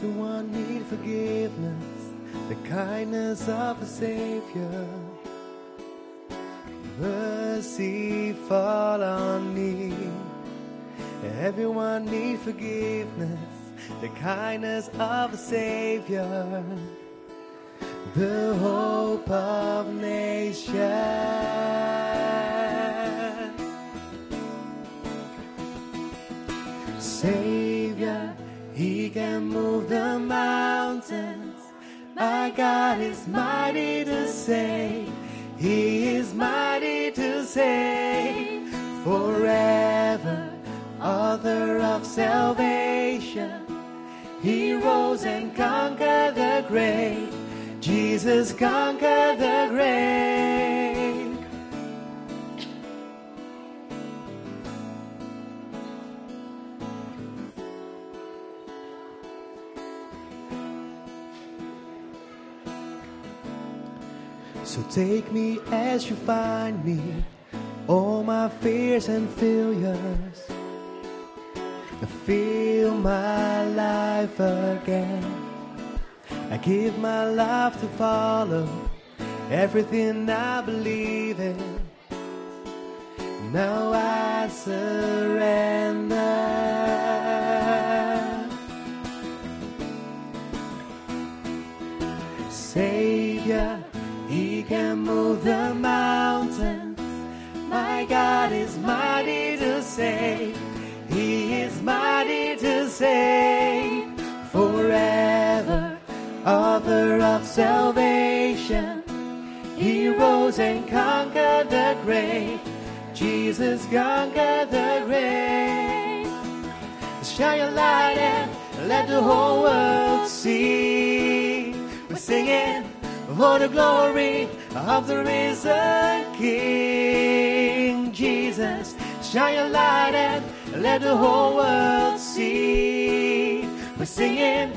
Everyone need forgiveness, the kindness of a Savior. Mercy fall on me. Everyone need forgiveness, the kindness of a Savior. The hope of nations. Can move the mountains. My God is mighty to save. He is mighty to save forever. Author of salvation. He rose and conquered the grave. Jesus conquered the grave. So take me as you find me, all my fears and failures. I feel my life again. I give my life to follow everything I believe in. Now I surrender. Can move the mountains. My God is mighty to save. He is mighty to save forever. Author of salvation. He rose and conquered the grave. Jesus conquered the grave. Shine your light and let the whole world see. We're singing for the glory of the risen King. Jesus, shine your light and let the whole world see. We're singing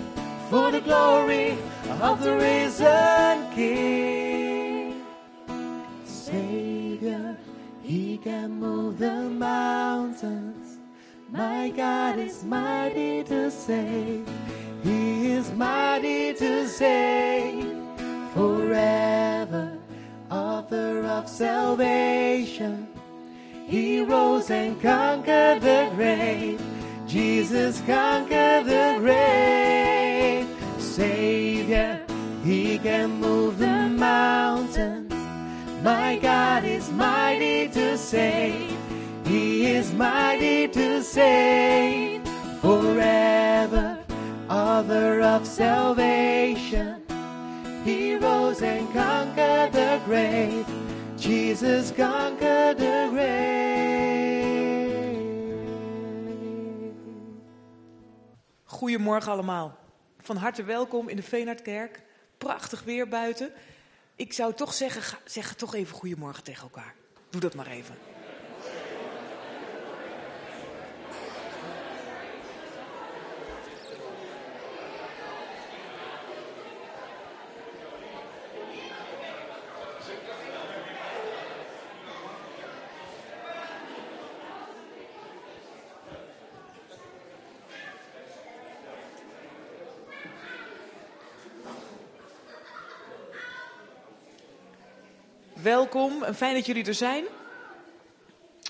for the glory of the risen King. Savior, He can move the mountains. My God is mighty to save. He is mighty to save forever. Author of salvation. He rose and conquered the grave. Jesus conquered the grave. Savior, He can move the mountains. My God is mighty to save. He is mighty to save forever. Author of salvation. He rose and conquered the grave. Jesus conquered the grave. Goedemorgen allemaal. Van harte welkom in de Veenhardkerk. Prachtig weer buiten. Ik zou toch zeggen, zeg toch even goedemorgen tegen elkaar. Doe dat maar even. Welkom en fijn dat jullie er zijn.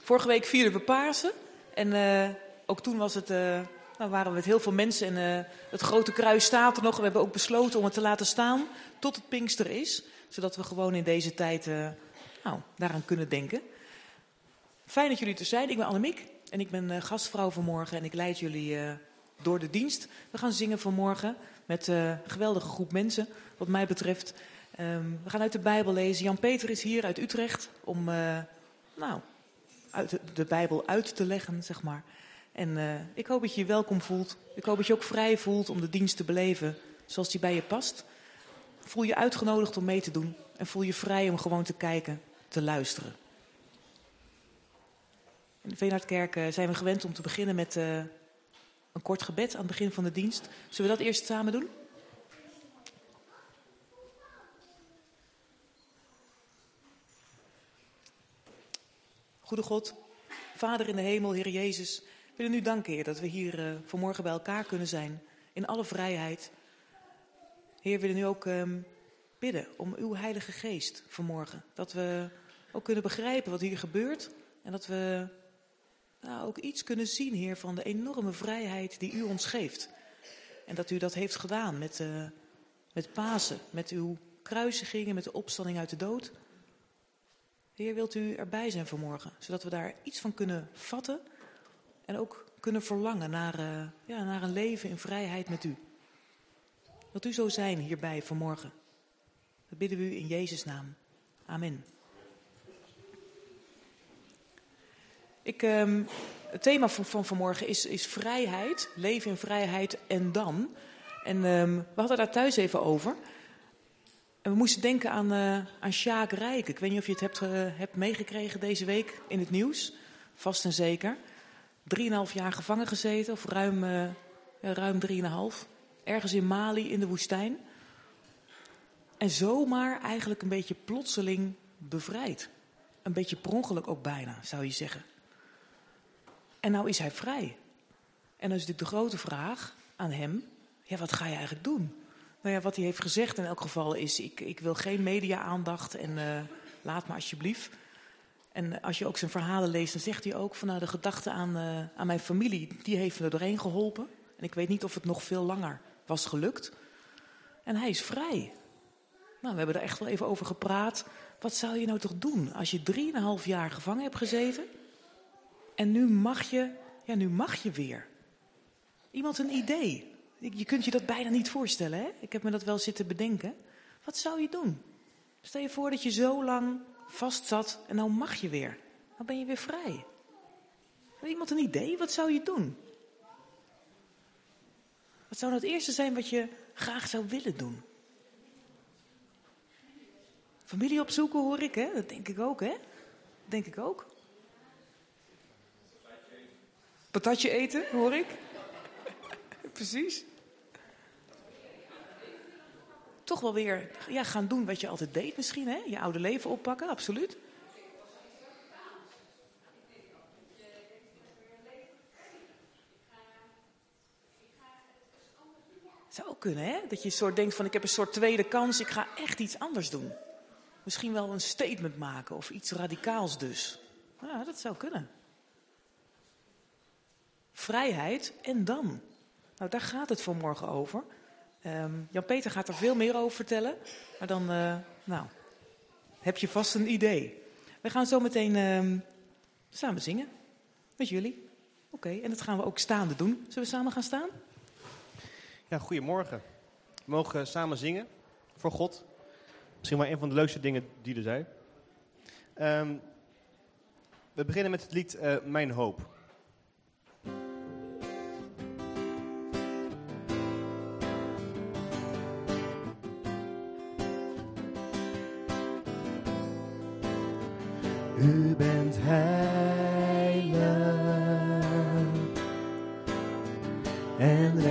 Vorige week vierden we Pasen. En eh, ook toen was het, eh, nou waren we met heel veel mensen. En eh, het grote kruis staat er nog. We hebben ook besloten om het te laten staan tot het Pinkster is. Zodat we gewoon in deze tijd nou, daaraan kunnen denken. Fijn dat jullie er zijn. Ik ben Annemiek en ik ben gastvrouw vanmorgen. En ik leid jullie door de dienst. We gaan zingen vanmorgen met een geweldige groep mensen, wat mij betreft. Ehm, we gaan uit de Bijbel lezen. Jan-Peter is hier uit Utrecht om eh, nou, uit de, de Bijbel uit te leggen, zeg maar. En eh, ik hoop dat je je welkom voelt. Ik hoop dat je ook vrij voelt om de dienst te beleven zoals die bij je past. Voel je uitgenodigd om mee te doen. En voel je vrij om gewoon te kijken, te luisteren. In de Veenhardkerk eh, zijn we gewend om te beginnen met een kort gebed aan het begin van de dienst. Zullen we dat eerst samen doen? Goede God, Vader in de hemel, Heer Jezus, we willen u danken, Heer, dat we hier eh, vanmorgen bij elkaar kunnen zijn. in alle vrijheid. Heer, we willen nu ook ehm, bidden om uw Heilige Geest vanmorgen. Dat we ook kunnen begrijpen wat hier gebeurt. En dat we nou, ook iets kunnen zien, Heer, van de enorme vrijheid die u ons geeft. En dat u dat heeft gedaan met, uh, met Pasen, met uw kruisigingen, met de opstanding uit de dood. Heer, wilt u erbij zijn vanmorgen, zodat we daar iets van kunnen vatten en ook kunnen verlangen naar, uh, ja, naar een leven in vrijheid met u. Wilt u zo zijn hierbij vanmorgen? Dat bidden we u in Jezus' naam. Amen. Ik, um, het thema van, van vanmorgen is, is vrijheid, leven in vrijheid en dan. En um, we hadden daar thuis even over. En we moesten denken aan, uh, aan Sjaak Rijk. Ik weet niet of je het hebt, uh, hebt meegekregen deze week in het nieuws. Vast en zeker. Drieënhalf jaar gevangen gezeten, of ruim, uh, ruim drieënhalf. Ergens in Mali in de woestijn. En zomaar eigenlijk een beetje plotseling bevrijd. Een beetje per ook bijna, zou je zeggen. En nou is hij vrij. En dan is natuurlijk de grote vraag aan hem: ja, wat ga je eigenlijk doen? Nou ja, wat hij heeft gezegd in elk geval is: ik, ik wil geen media-aandacht en uh, laat me alsjeblieft. En als je ook zijn verhalen leest, dan zegt hij ook van nou, de gedachte aan, uh, aan mijn familie, die heeft me er doorheen geholpen. En ik weet niet of het nog veel langer was gelukt. En hij is vrij. Nou, we hebben er echt wel even over gepraat. Wat zou je nou toch doen als je drieënhalf jaar gevangen hebt gezeten? En nu mag je, ja, nu mag je weer. Iemand een idee. Je kunt je dat bijna niet voorstellen, hè? Ik heb me dat wel zitten bedenken. Wat zou je doen? Stel je voor dat je zo lang vast zat en nou mag je weer. Dan ben je weer vrij. Heeft iemand een idee? Wat zou je doen? Wat zou nou het eerste zijn wat je graag zou willen doen? Familie opzoeken hoor ik, hè? Dat denk ik ook, hè? Dat denk ik ook. Patatje eten, hoor ik. Precies. Toch wel weer ja, gaan doen wat je altijd deed misschien, hè? Je oude leven oppakken, absoluut. Zou ook kunnen, hè? Dat je soort denkt van ik heb een soort tweede kans, ik ga echt iets anders doen. Misschien wel een statement maken of iets radicaals dus. Ja, dat zou kunnen. Vrijheid en dan? Nou, daar gaat het vanmorgen over. Um, Jan-Peter gaat er veel meer over vertellen. Maar dan, uh, nou, heb je vast een idee. We gaan zo meteen uh, samen zingen. Met jullie. Oké, en dat gaan we ook staande doen. Zullen we samen gaan staan? Ja, goedemorgen. We mogen samen zingen voor God. Misschien wel een van de leukste dingen die er zijn. Um, we beginnen met het lied uh, Mijn Hoop. U bent heilig. En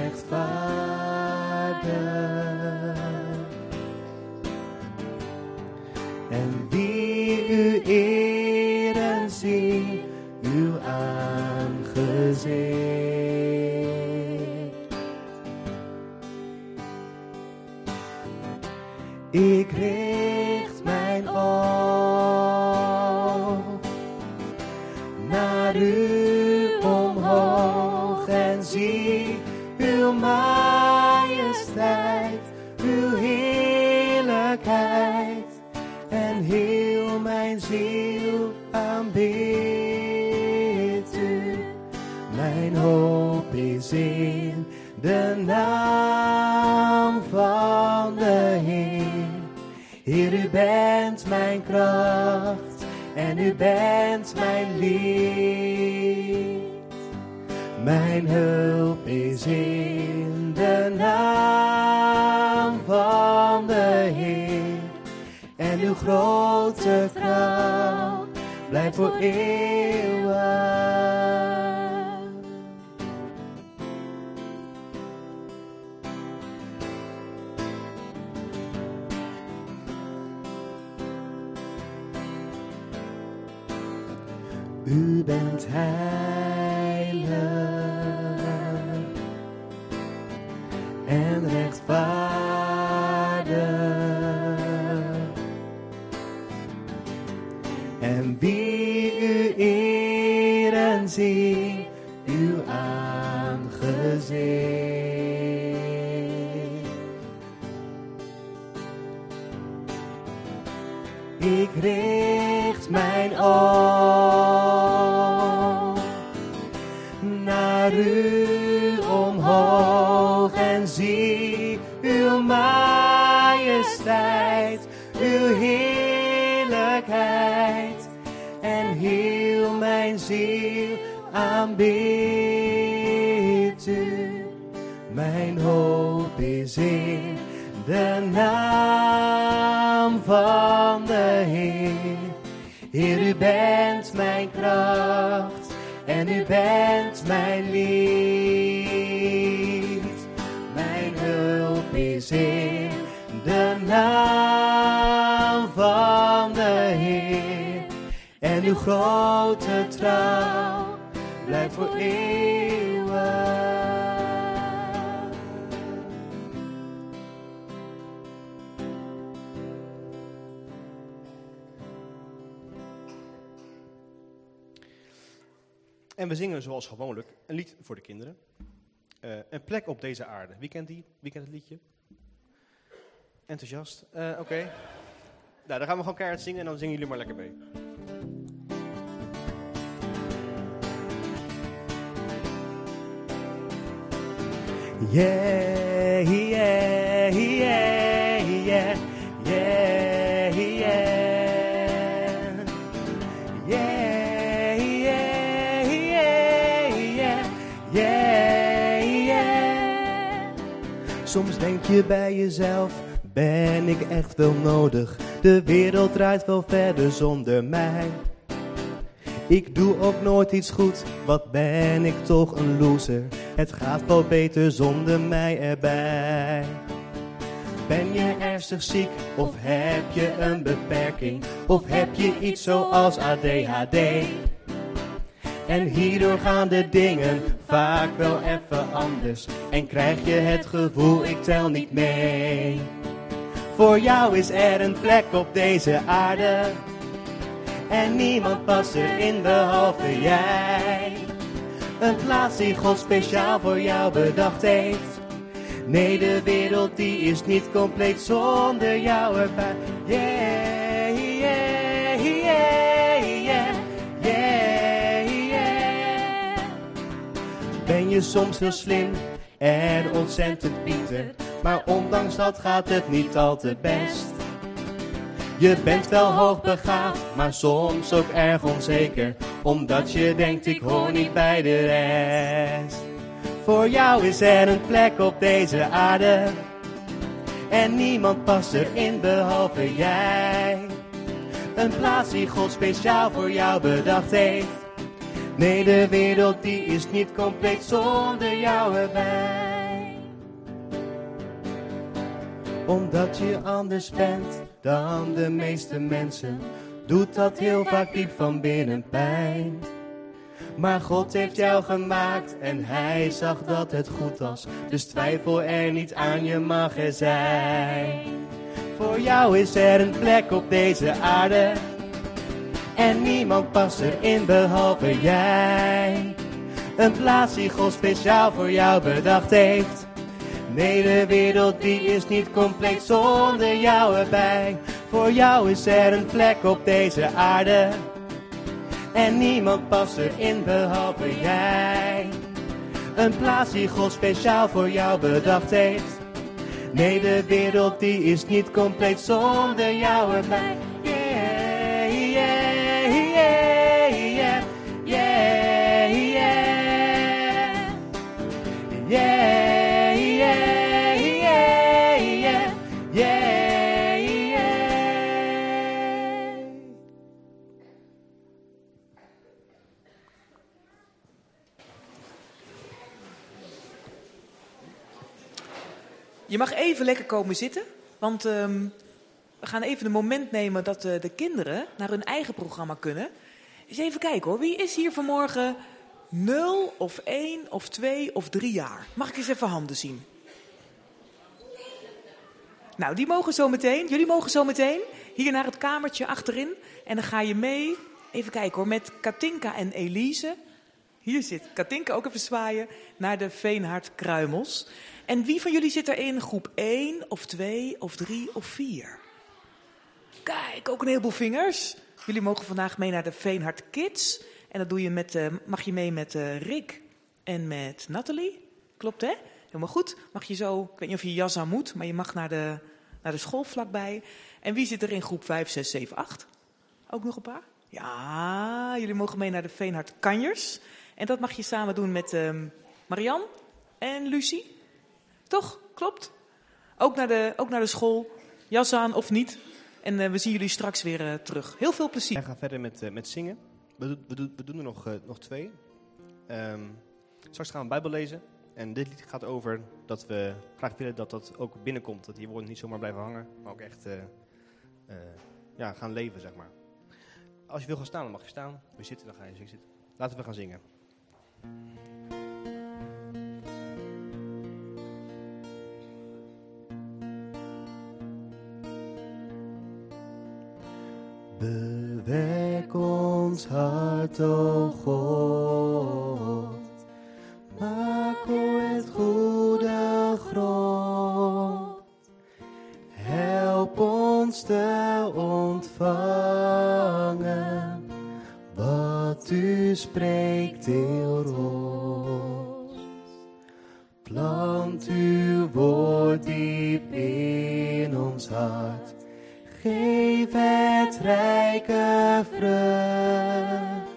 naar u omhoog en zie uw majesteit, uw heerlijkheid en heel mijn ziel aanbidt u. Mijn hoop is in de naam van de Heer. Heer, u bent mijn kracht en u bent mijn lied. Mijn hulp is in de naam van de Heer. En uw grote trouw blijft voor eeuwig. En we zingen zoals gewoonlijk een lied voor de kinderen. Eh, een plek op deze aarde. Wie kent die? Wie kent het liedje? Enthousiast? Eh, Oké. Nou, dan gaan we gewoon keihard zingen en dan zingen jullie maar lekker mee. Soms denk je bij jezelf, ben ik echt wel nodig? De wereld draait wel verder zonder mij. Ik doe ook nooit iets goed, wat ben ik toch een loser? Het gaat wel beter zonder mij erbij. Ben je ernstig ziek of heb je een beperking? Of heb je iets zoals ADHD? En hierdoor gaan de dingen vaak wel even anders. En krijg je het gevoel, ik tel niet mee. Voor jou is er een plek op deze aarde. En niemand past erin behalve jij. Een plaats die God speciaal voor jou bedacht heeft. Nee, de wereld die is niet compleet zonder jou erbij. Je soms heel slim en ontzettend pieter. Maar ondanks dat gaat het niet al te best. Je bent wel hoogbegaafd, maar soms ook erg onzeker. Omdat je denkt ik hoor niet bij de rest. Voor jou is er een plek op deze aarde. En niemand past erin behalve jij. Een plaats die God speciaal voor jou bedacht heeft. Nee, de wereld die is niet compleet zonder jou erbij. Omdat je anders bent dan de meeste mensen, doet dat heel vaak diep van binnen pijn. Maar God heeft jou gemaakt en hij zag dat het goed was. Dus twijfel er niet aan, je mag er zijn. Voor jou is er een plek op deze aarde. En niemand past erin behalve jij. Een plaats die God speciaal voor jou bedacht heeft. Nee, de wereld die is niet compleet zonder jou erbij. Voor jou is er een plek op deze aarde. En niemand past erin behalve jij. Een plaats die God speciaal voor jou bedacht heeft. Nee, de wereld die is niet compleet zonder jou erbij. Yeah, yeah, yeah, yeah, yeah, yeah. Je mag even lekker komen zitten, want ehm, we gaan even een moment nemen dat eh, de kinderen naar hun eigen programma kunnen. Eens even kijken hoor, wie is hier vanmorgen 0 of 1 of 2 of 3 jaar? Mag ik eens even handen zien? Nou, die mogen zo meteen. Jullie mogen zo meteen hier naar het kamertje achterin. En dan ga je mee, even kijken hoor, met Katinka en Elise. Hier zit Katinka ook even zwaaien naar de Veenhard Kruimels. En wie van jullie zit er in groep 1 of 2 of 3 of 4? Kijk, ook een heleboel vingers. Jullie mogen vandaag mee naar de Veenhard Kids. En dat doe je met, uh, mag je mee met uh, Rick en met Nathalie. Klopt hè? Helemaal goed. Mag je zo, ik weet niet of je jas aan moet, maar je mag naar de, naar de school vlakbij. En wie zit er in groep 5, 6, 7, 8? Ook nog een paar? Ja, jullie mogen mee naar de Veenhard Kanjers. En dat mag je samen doen met uh, Marian en Lucie. Toch? Klopt? Ook naar de, ook naar de school. Jas aan of niet. En uh, we zien jullie straks weer terug. Heel veel plezier. Wij gaan verder met, met zingen. We, doen er nog, nog twee. Um, straks gaan we Bijbel lezen. En dit lied gaat over dat we graag willen dat dat ook binnenkomt. Dat die woorden niet zomaar blijven hangen, maar ook echt ja, gaan leven, zeg maar. Als je wil gaan staan, dan mag je staan. We zitten, dan ga je zitten. Laten we gaan zingen. Bewek ons hart, o God. Maak het goede grond. Help ons te ontvangen wat u spreekt, Heer ons. Plant uw woord diep in ons hart. Geef het rijke vrucht.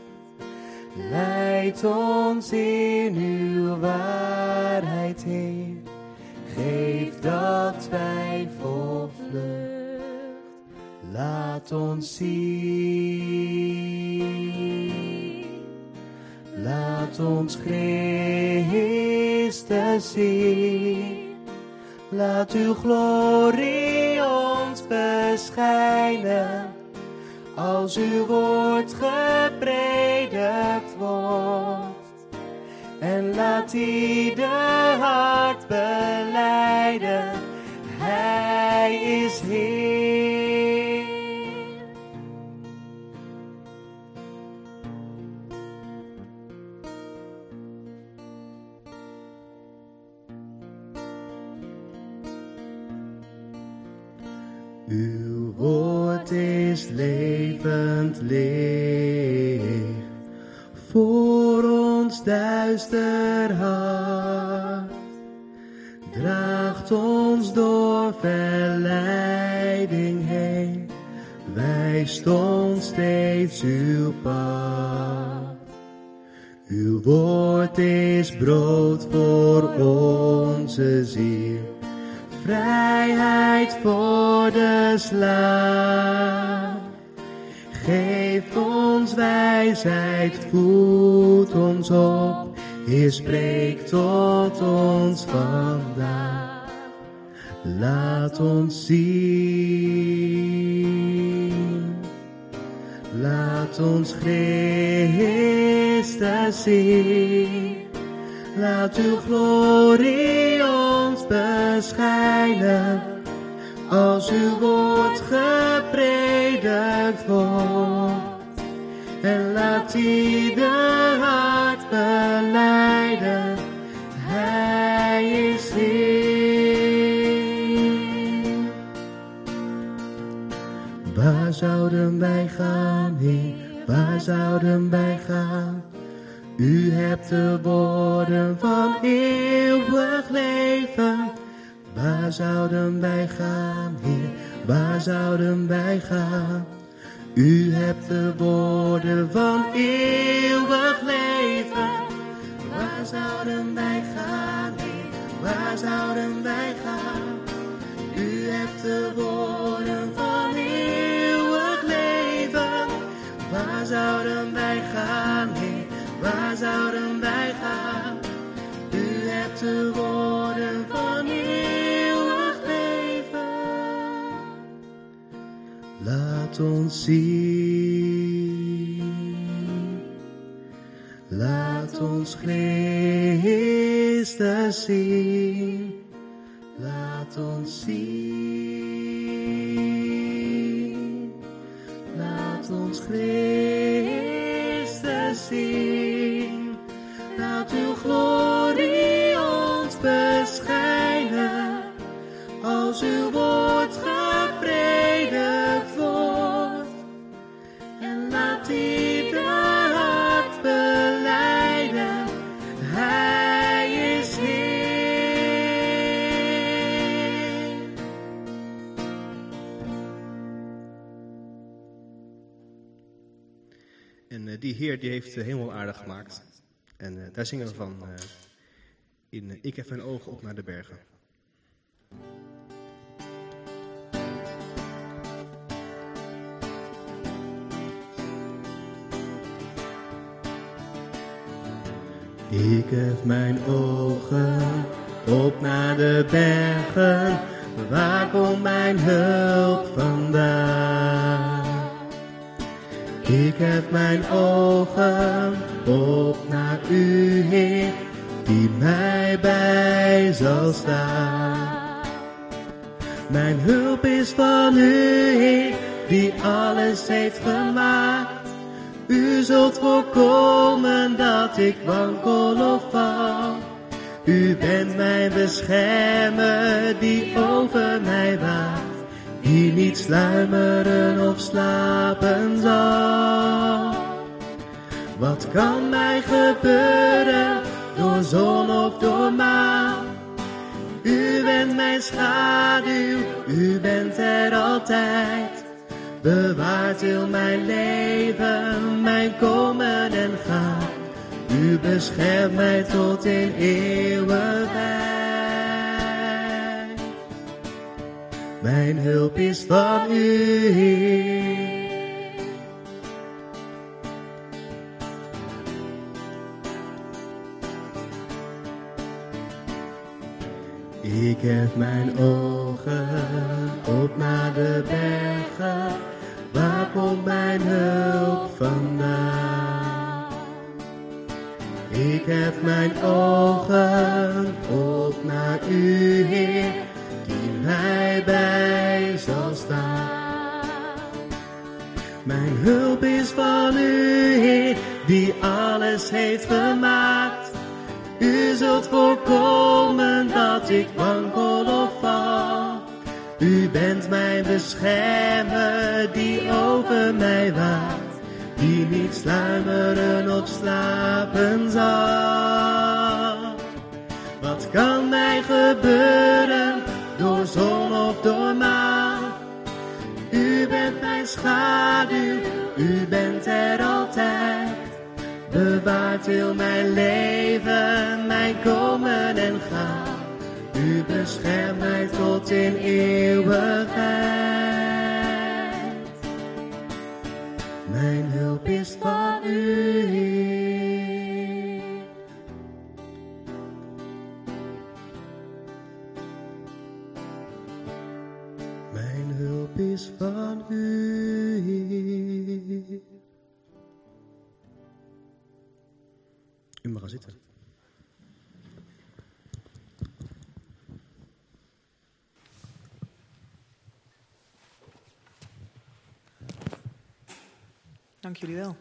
Leid ons in uw waarheid heen. Geef dat wij vol vlucht. Laat ons zien. Laat ons Christus zien. Laat uw glorie ons beschijnen. Als uw woord gepredikt wordt. En laat ieder hart beleiden. Licht voor ons duister hart. Draagt ons door verleiding heen, wijst ons steeds uw pad. Uw woord is brood voor onze ziel vrijheid voor de slaaf. Geef ons wijsheid, voed ons op, Heer spreekt tot ons vandaag. Laat ons zien, laat ons Christus zien. Laat uw glorie ons beschijnen, als uw woord gepredikt wordt. En laat ieder hart beleiden, Hij is Heer. Waar zouden wij gaan, Heer? Waar zouden wij gaan? U hebt de woorden van eeuwig leven. Waar zouden? Waar zouden wij gaan? U hebt de woorden van eeuwig leven. Waar zouden wij gaan? Waar zouden wij gaan? U hebt de woorden van eeuwig leven. Waar zouden wij gaan? Waar zouden wij gaan? U hebt de woorden laat ons zien. Laat ons Christus zien. Laat ons zien. Laat ons Christus die Heer die heeft de hemel aardig gemaakt. En eh, daar zingen we van eh, in eh, Ik heb mijn ogen op naar de bergen. Ik heb mijn ogen op naar de bergen, waar komt mijn hulp vandaan? Ik heb mijn ogen op naar u, Heer, die mij bij zal staan. Mijn hulp is van u, Heer, die alles heeft gemaakt. U zult voorkomen dat ik wankel of val. U bent mijn beschermer die over mij waakt. Die niet sluimeren of slapen zal. Wat kan mij gebeuren door zon of door maan? U bent mijn schaduw, u bent er altijd. Bewaart heel mijn leven, mijn komen en gaan. U beschermt mij tot in eeuwigheid. Mijn hulp is van u, Heer. Ik heb mijn ogen op naar de bergen, waar komt mijn hulp vandaan? Ik heb mijn ogen op naar u, Heer, mij bij zal staan. Mijn hulp is van u, Heer, die alles heeft gemaakt. U zult voorkomen dat ik wankel of val. U bent mijn beschermer die over mij waakt. Die niet sluimeren of slapen zal. Wat kan mij gebeuren schaduw, u bent er altijd. Bewaart heel mijn leven, mijn komen en gaan. U beschermt mij tot in eeuwigheid. Mijn hulp is van u, Heer. Mijn hulp is van u, Dank jullie wel.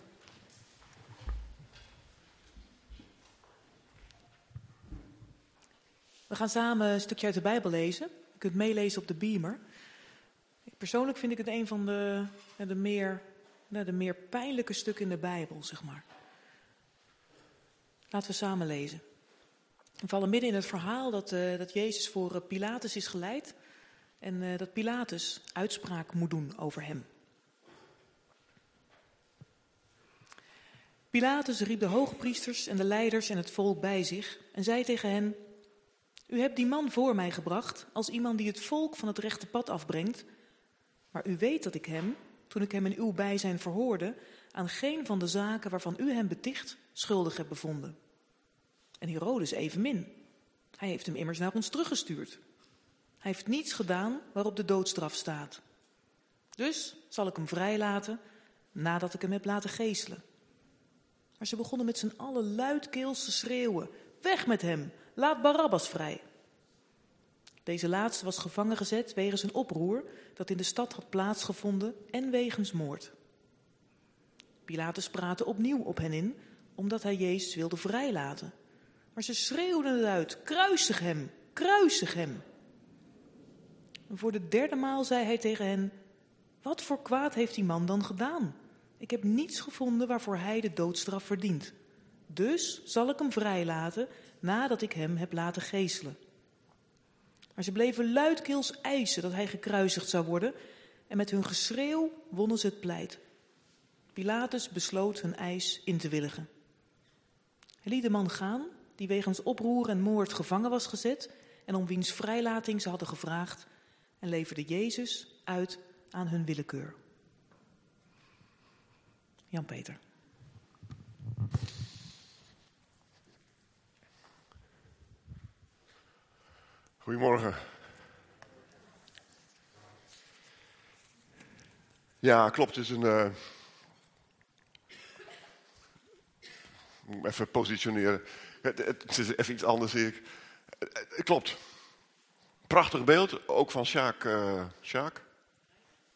We gaan samen een stukje uit de Bijbel lezen. Je kunt meelezen op de beamer. Persoonlijk vind ik het een van de, de, meer, de meer pijnlijke stukken in de Bijbel, zeg maar. Laten we samen lezen. We vallen midden in het verhaal dat, eh, dat Jezus voor eh, Pilatus is geleid. En eh, dat Pilatus uitspraak moet doen over hem. Pilatus riep de hoogpriesters en de leiders en het volk bij zich en zei tegen hen: U hebt die man voor mij gebracht als iemand die het volk van het rechte pad afbrengt. Maar u weet dat ik hem, toen ik hem in uw bijzijn verhoorde, aan geen van de zaken waarvan u hem beticht schuldig heb bevonden. En Herodes evenmin. Hij heeft hem immers naar ons teruggestuurd. Hij heeft niets gedaan waarop de doodstraf staat. Dus zal ik hem vrijlaten nadat ik hem heb laten geeselen. Maar ze begonnen met z'n allen luidkeels te schreeuwen: Weg met hem, laat Barabbas vrij. Deze laatste was gevangen gezet wegens een oproer dat in de stad had plaatsgevonden en wegens moord. Pilatus praatte opnieuw op hen in, omdat hij Jezus wilde vrijlaten. Maar ze schreeuwden het uit: Kruisig hem, kruisig hem. En voor de derde maal zei hij tegen hen: Wat voor kwaad heeft die man dan gedaan? Ik heb niets gevonden waarvoor hij de doodstraf verdient. Dus zal ik hem vrijlaten nadat ik hem heb laten geeselen. Maar ze bleven luidkeels eisen dat hij gekruisigd zou worden en met hun geschreeuw wonnen ze het pleit. Pilatus besloot hun eis in te willigen. Hij liet de man gaan die wegens oproer en moord gevangen was gezet en om wiens vrijlating ze hadden gevraagd en leverde Jezus uit aan hun willekeur. Jan-Peter. Goedemorgen. Ja, klopt. Het is een. Me even positioneren. Het, het, is even iets anders, zie ik. Het, klopt. Prachtig beeld, ook van Sjaak, uh,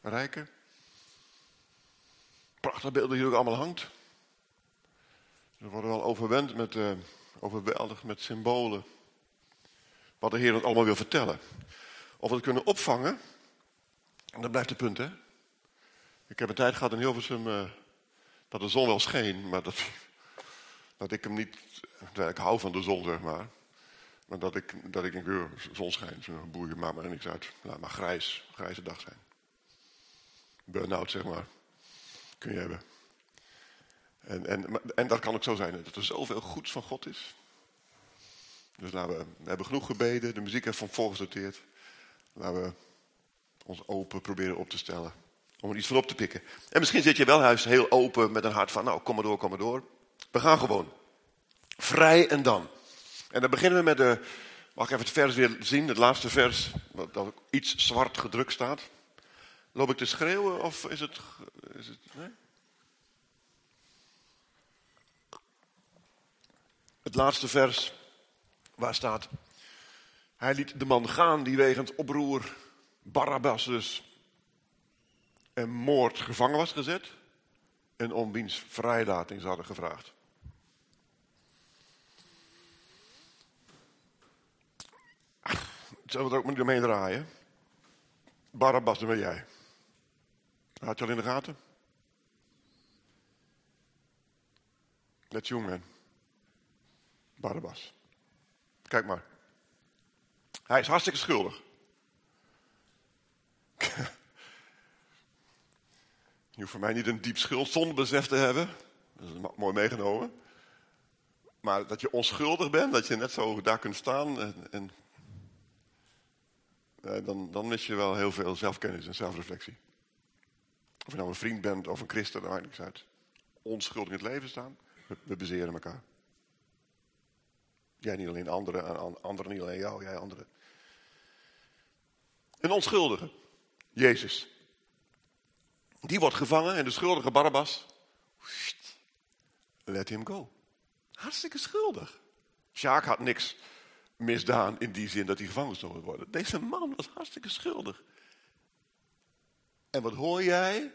Rijken. Prachtig beeld dat hier ook allemaal hangt. We worden wel overwend met, uh, overweldigd met symbolen wat de Heer ons allemaal wil vertellen. Of we het kunnen opvangen, en dat blijft het punt, hè. Ik heb een tijd gehad in Hilversum uh, dat de zon wel scheen, maar dat, dat ik hem niet... Ik hou van de zon, zeg maar. Maar dat ik, dat ik denk, zon schijnt, boeien, maakt maar niks uit. Laat maar grijs, grijze dag zijn. Burn-out, zeg maar. Kun je hebben. En, en, en dat kan ook zo zijn, dat er zoveel goeds van God is. Dus laten we, we hebben genoeg gebeden, de muziek heeft van volgesorteerd. Laten we ons open proberen op te stellen. Om er iets van op te pikken. En misschien zit je wel huis heel open met een hart van, nou kom maar door, kom maar door. We gaan gewoon. Vrij en dan. En dan beginnen we met de, mag ik even het vers weer zien, het laatste vers, dat iets zwart gedrukt staat. Loop ik te schreeuwen of is het, is het nee? Het laatste vers waar staat, hij liet de man gaan die wegens oproer, Barabbas dus, en moord gevangen was gezet en om wiens vrijlating ze hadden gevraagd. Zullen we er ook met omheen draaien? Barabbas, dan ben jij. Had je al in de gaten? Let's young man. Barabbas. Kijk maar. Hij is hartstikke schuldig. Je hoeft voor mij niet een diep schuldbesef te hebben. Dat is mooi meegenomen. Maar dat je onschuldig bent, dat je net zo daar kunt staan. En, en eh, dan, dan mis je wel heel veel zelfkennis en zelfreflectie. Of je nou een vriend bent of een christen, daar maakt niks uit. Onschuldig in het leven staan, we, bezeren elkaar. Jij niet alleen anderen, anderen niet alleen jou, jij anderen. Een onschuldige, Jezus. Die wordt gevangen en de schuldige Barabbas, let him go. Hartstikke schuldig. Sjaak had niks misdaan in die zin dat hij gevangen zou worden. Deze man was hartstikke schuldig. En wat hoor jij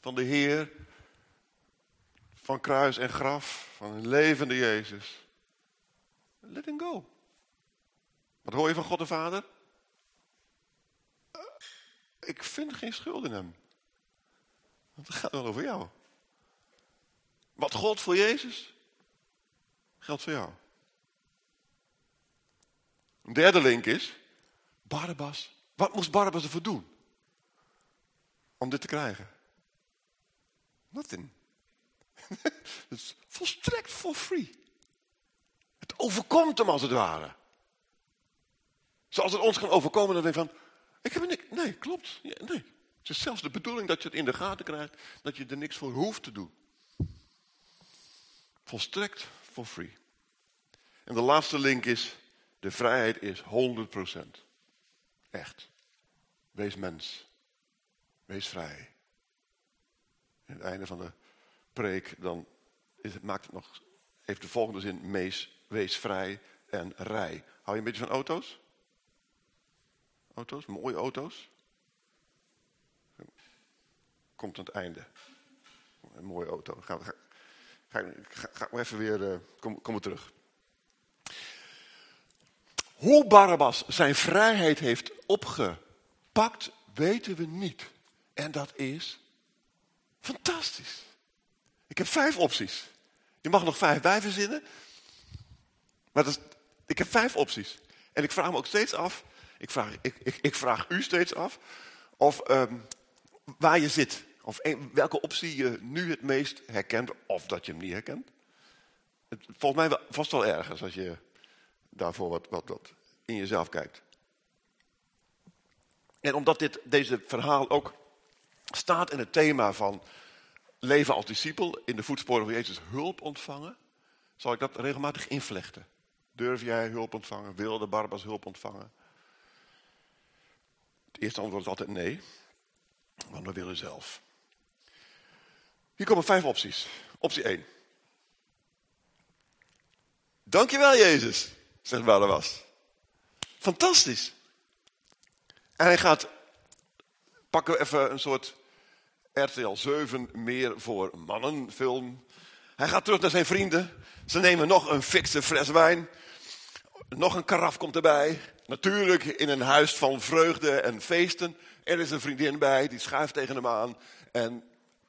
van de Heer, van kruis en graf, van een levende Jezus? Let him go. Wat hoor je van God de Vader? ik vind geen schuld in hem. Want het gaat wel over jou. Wat God voor Jezus, geldt voor jou. Een derde link is, Barabbas. Wat moest Barabbas ervoor doen? Om dit te krijgen? Nothing. Het is volstrekt for free. Het overkomt hem als het ware. Zoals het ons kan overkomen, dan denk je van, ik heb er niks. Nee, klopt. Nee. Het is zelfs de bedoeling dat je het in de gaten krijgt, dat je er niks voor hoeft te doen. Volstrekt for free. En de laatste link is, de vrijheid is 100%. Echt. Wees mens. Wees vrij. Het einde van de preek, dan is het, maakt het nog, heeft de volgende zin, mees wees vrij en rij. Hou je een beetje van auto's? Auto's, mooie auto's. Komt aan het einde. Een mooie auto. Ga, ga, ga maar even weer, uh, kom, kom terug. Hoe Barabbas zijn vrijheid heeft opgepakt, weten we niet. En dat is fantastisch. Ik heb vijf opties. Je mag nog vijf bij verzinnen. Maar dat ik heb vijf opties. En ik vraag me ook steeds af, ik vraag, ik, ik, ik vraag u steeds af, of um, waar je zit. Of welke optie je nu het meest herkent, of dat je hem niet herkent. Het, volgens mij wel, vast wel ergens als je daarvoor wat, wat, wat in jezelf kijkt. En omdat dit, deze verhaal ook staat in het thema van leven als discipel, in de voetsporen van Jezus hulp ontvangen, zal ik dat regelmatig invlechten. Durf jij hulp ontvangen? Wilde Barbas hulp ontvangen? Het eerste antwoord is altijd nee, want we willen zelf. Hier komen vijf opties. Optie 1. Dankjewel Jezus, zegt Barabbas. Fantastisch. En hij gaat, pakken we even een soort RTL 7 meer voor mannen film. Hij gaat terug naar zijn vrienden. Ze nemen nog een fikse fles wijn. Nog een karaf komt erbij. Natuurlijk in een huis van vreugde en feesten. Er is een vriendin bij, die schuift tegen hem aan. En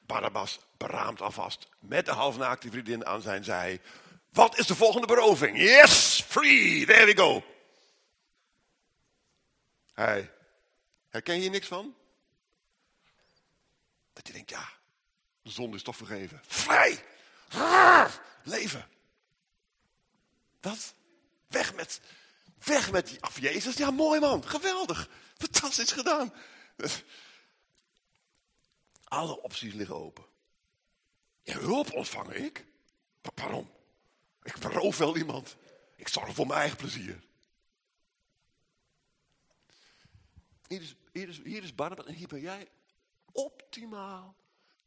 Barabbas beraamt alvast met de halfnaakte vriendin aan zijn zij. Wat is de volgende beroving? Yes, free, there we go. Hij, herken je niks van? Dat je denkt, ja, de zonde is toch vergeven. Vrij, leven. Wat? Weg met, weg met die af Jezus. Ja, mooi man, geweldig. Fantastisch gedaan. Alle opties liggen open. Hulp ontvangen ik? Waarom? Ik beroof wel iemand. Ik zorg voor mijn eigen plezier. Hier is, hier is, hier is Barnabas en hier ben jij optimaal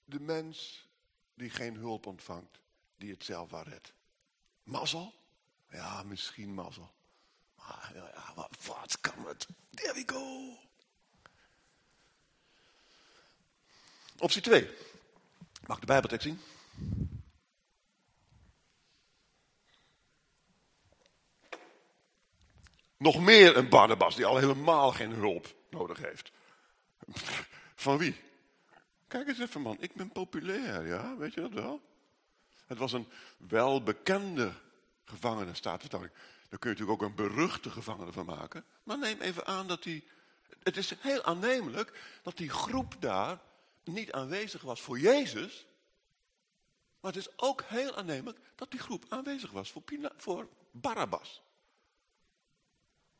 de mens die geen hulp ontvangt, die het zelf wel redt. Mazzel? Ja, misschien mazzel. Maar ja, wat, wat kan het? There we go. Optie 2. Mag ik de Bijbeltekst zien? Nog meer een Barnabas die al helemaal geen hulp nodig heeft. Van wie? Kijk eens even man, ik ben populair, ja, weet je dat wel? Het was een welbekende gevangene, staatvertaling. Daar kun je natuurlijk ook een beruchte gevangene van maken. Maar neem even aan dat die... Het is heel aannemelijk dat die groep daar niet aanwezig was voor Jezus. Maar het is ook heel aannemelijk dat die groep aanwezig was voor, voor Barabbas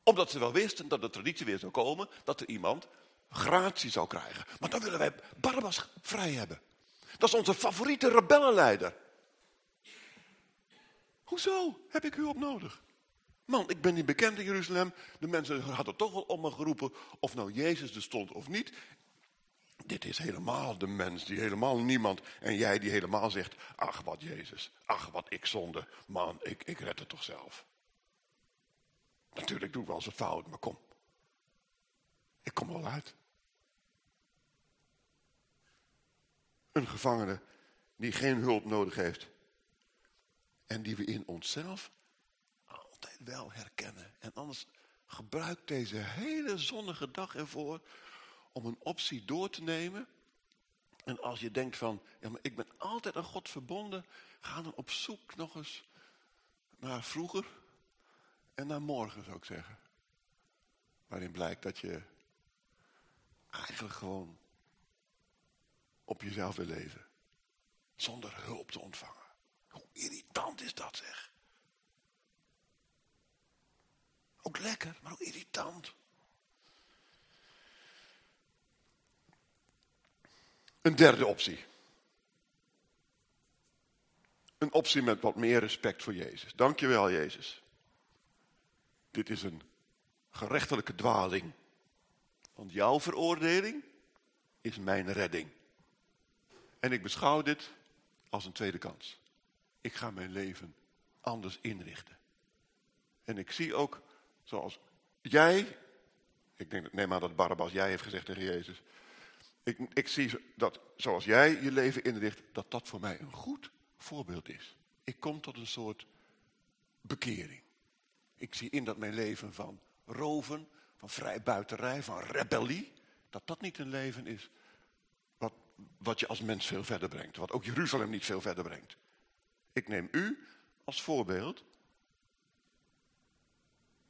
omdat ze wel wisten dat de traditie weer zou komen, dat er iemand gratie zou krijgen. Maar dan willen wij Barabbas vrij hebben. Dat is onze favoriete rebellenleider. Hoezo heb ik u op nodig? Man, ik ben niet bekend in Jeruzalem. De mensen hadden toch wel om me geroepen of nou Jezus er stond of niet. Dit is helemaal de mens die helemaal niemand... en jij die helemaal zegt, ach wat Jezus, ach wat ik zonde. Man, ik, ik red het toch zelf. Natuurlijk doe ik wel eens een fout, maar kom. Ik kom wel uit. Een gevangene die geen hulp nodig heeft. En die we in onszelf altijd wel herkennen. En anders gebruik deze hele zonnige dag ervoor om een optie door te nemen. En als je denkt van, ja maar ik ben altijd aan God verbonden. Ga dan op zoek nog eens naar vroeger en naar morgen zou ik zeggen. Waarin blijkt dat je eigenlijk gewoon op jezelf wil leven. Zonder hulp te ontvangen. Hoe irritant is dat zeg. Ook lekker, maar ook irritant. Een derde optie. Een optie met wat meer respect voor Jezus. Dankjewel Jezus. Dit is een gerechtelijke dwaling. Want jouw veroordeling is mijn redding. En ik beschouw dit als een tweede kans. Ik ga mijn leven anders inrichten. En ik zie ook, zoals jij, ik denk, neem aan dat Barabbas jij heeft gezegd tegen Jezus. Ik, ik zie dat zoals jij je leven inricht, dat dat voor mij een goed voorbeeld is. Ik kom tot een soort bekering. Ik zie in dat mijn leven van roven, van vrijbuiterij, van rebellie, dat dat niet een leven is wat, je als mens veel verder brengt. Wat ook Jeruzalem niet veel verder brengt. Ik neem u als voorbeeld.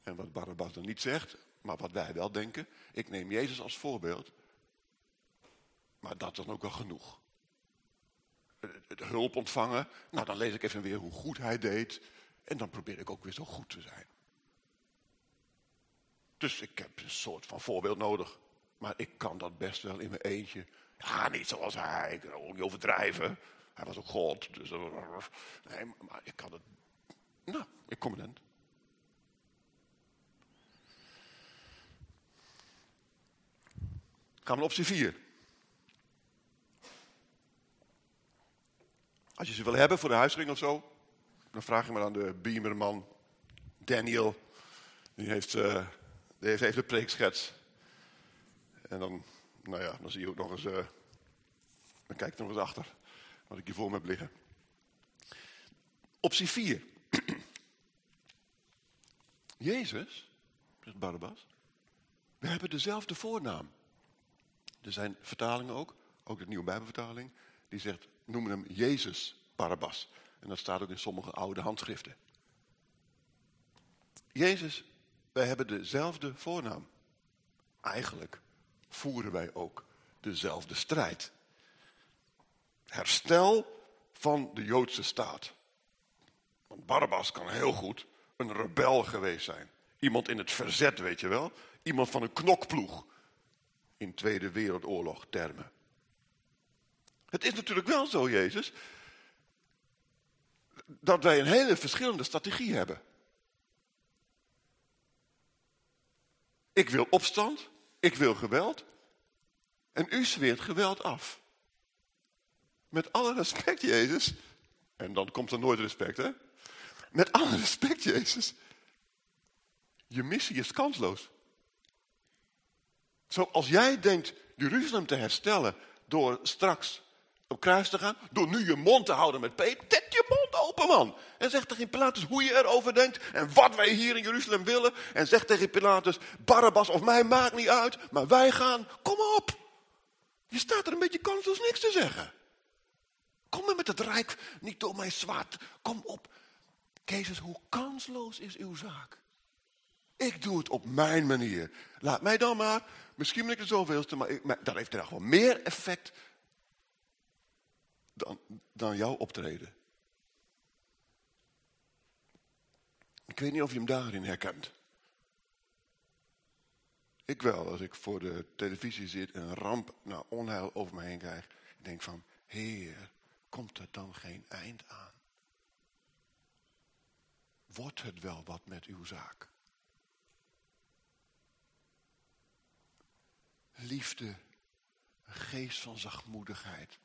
En wat Barabbas dan niet zegt, maar wat wij wel denken. Ik neem Jezus als voorbeeld. Maar dat dan ook wel genoeg. Hulp ontvangen. Nou, dan lees ik even weer hoe goed hij deed. En dan probeer ik ook weer zo goed te zijn. Dus ik heb een soort van voorbeeld nodig. Maar ik kan dat best wel in mijn eentje. Ja, niet zoals hij. Ik kan ook niet overdrijven. Hij was ook God. Dus, nee, maar ik kan het. Nou, ik kom erin. Gaan we naar optie 4. Als je ze wil hebben voor de huisring of zo, dan vraag je maar aan de beamerman Daniel. Die heeft, uh, die heeft even de preekschets. En dan, nou ja, dan zie je ook nog eens, uh, dan kijk ik nog eens achter wat ik hier voor me heb liggen. Optie 4. Jezus, zegt Barabbas, we hebben dezelfde voornaam. Er zijn vertalingen ook, ook de nieuwe Bijbelvertaling, die zegt, noemen hem Jezus Barabbas. En dat staat ook in sommige oude handschriften. Jezus, wij hebben dezelfde voornaam. Eigenlijk voeren wij ook dezelfde strijd. Herstel van de Joodse staat. Want Barabbas kan heel goed een rebel geweest zijn. Iemand in het verzet, weet je wel. Iemand van een knokploeg. In Tweede Wereldoorlog termen. Het is natuurlijk wel zo, Jezus, dat wij een hele verschillende strategie hebben. Ik wil opstand, ik wil geweld en u zweert geweld af. Met alle respect, Jezus, en dan komt er nooit respect, hè? Met alle respect, Jezus, je missie is kansloos. Zoals jij denkt Jeruzalem te herstellen door straks op kruis te gaan, door nu je mond te houden met Peet, zet je mond open man. En zeg tegen Pilatus hoe je erover denkt en wat wij hier in Jeruzalem willen. En zeg tegen Pilatus, Barabbas of mij maakt niet uit, maar wij gaan, kom op. Je staat er een beetje kansloos niks te zeggen. Kom maar met het rijk, niet door mijn zwaard. Kom op. Kees, hoe kansloos is uw zaak? Ik doe het op mijn manier. Laat mij dan maar, misschien ben ik er zoveelste, maar, maar dat heeft er gewoon meer effect dan, dan jouw optreden. Ik weet niet of je hem daarin herkent. Ik wel, als ik voor de televisie zit en een ramp, nou, onheil over me heen krijg. Ik denk van, Heer, komt er dan geen eind aan? Wordt het wel wat met uw zaak? Liefde, een geest van zachtmoedigheid,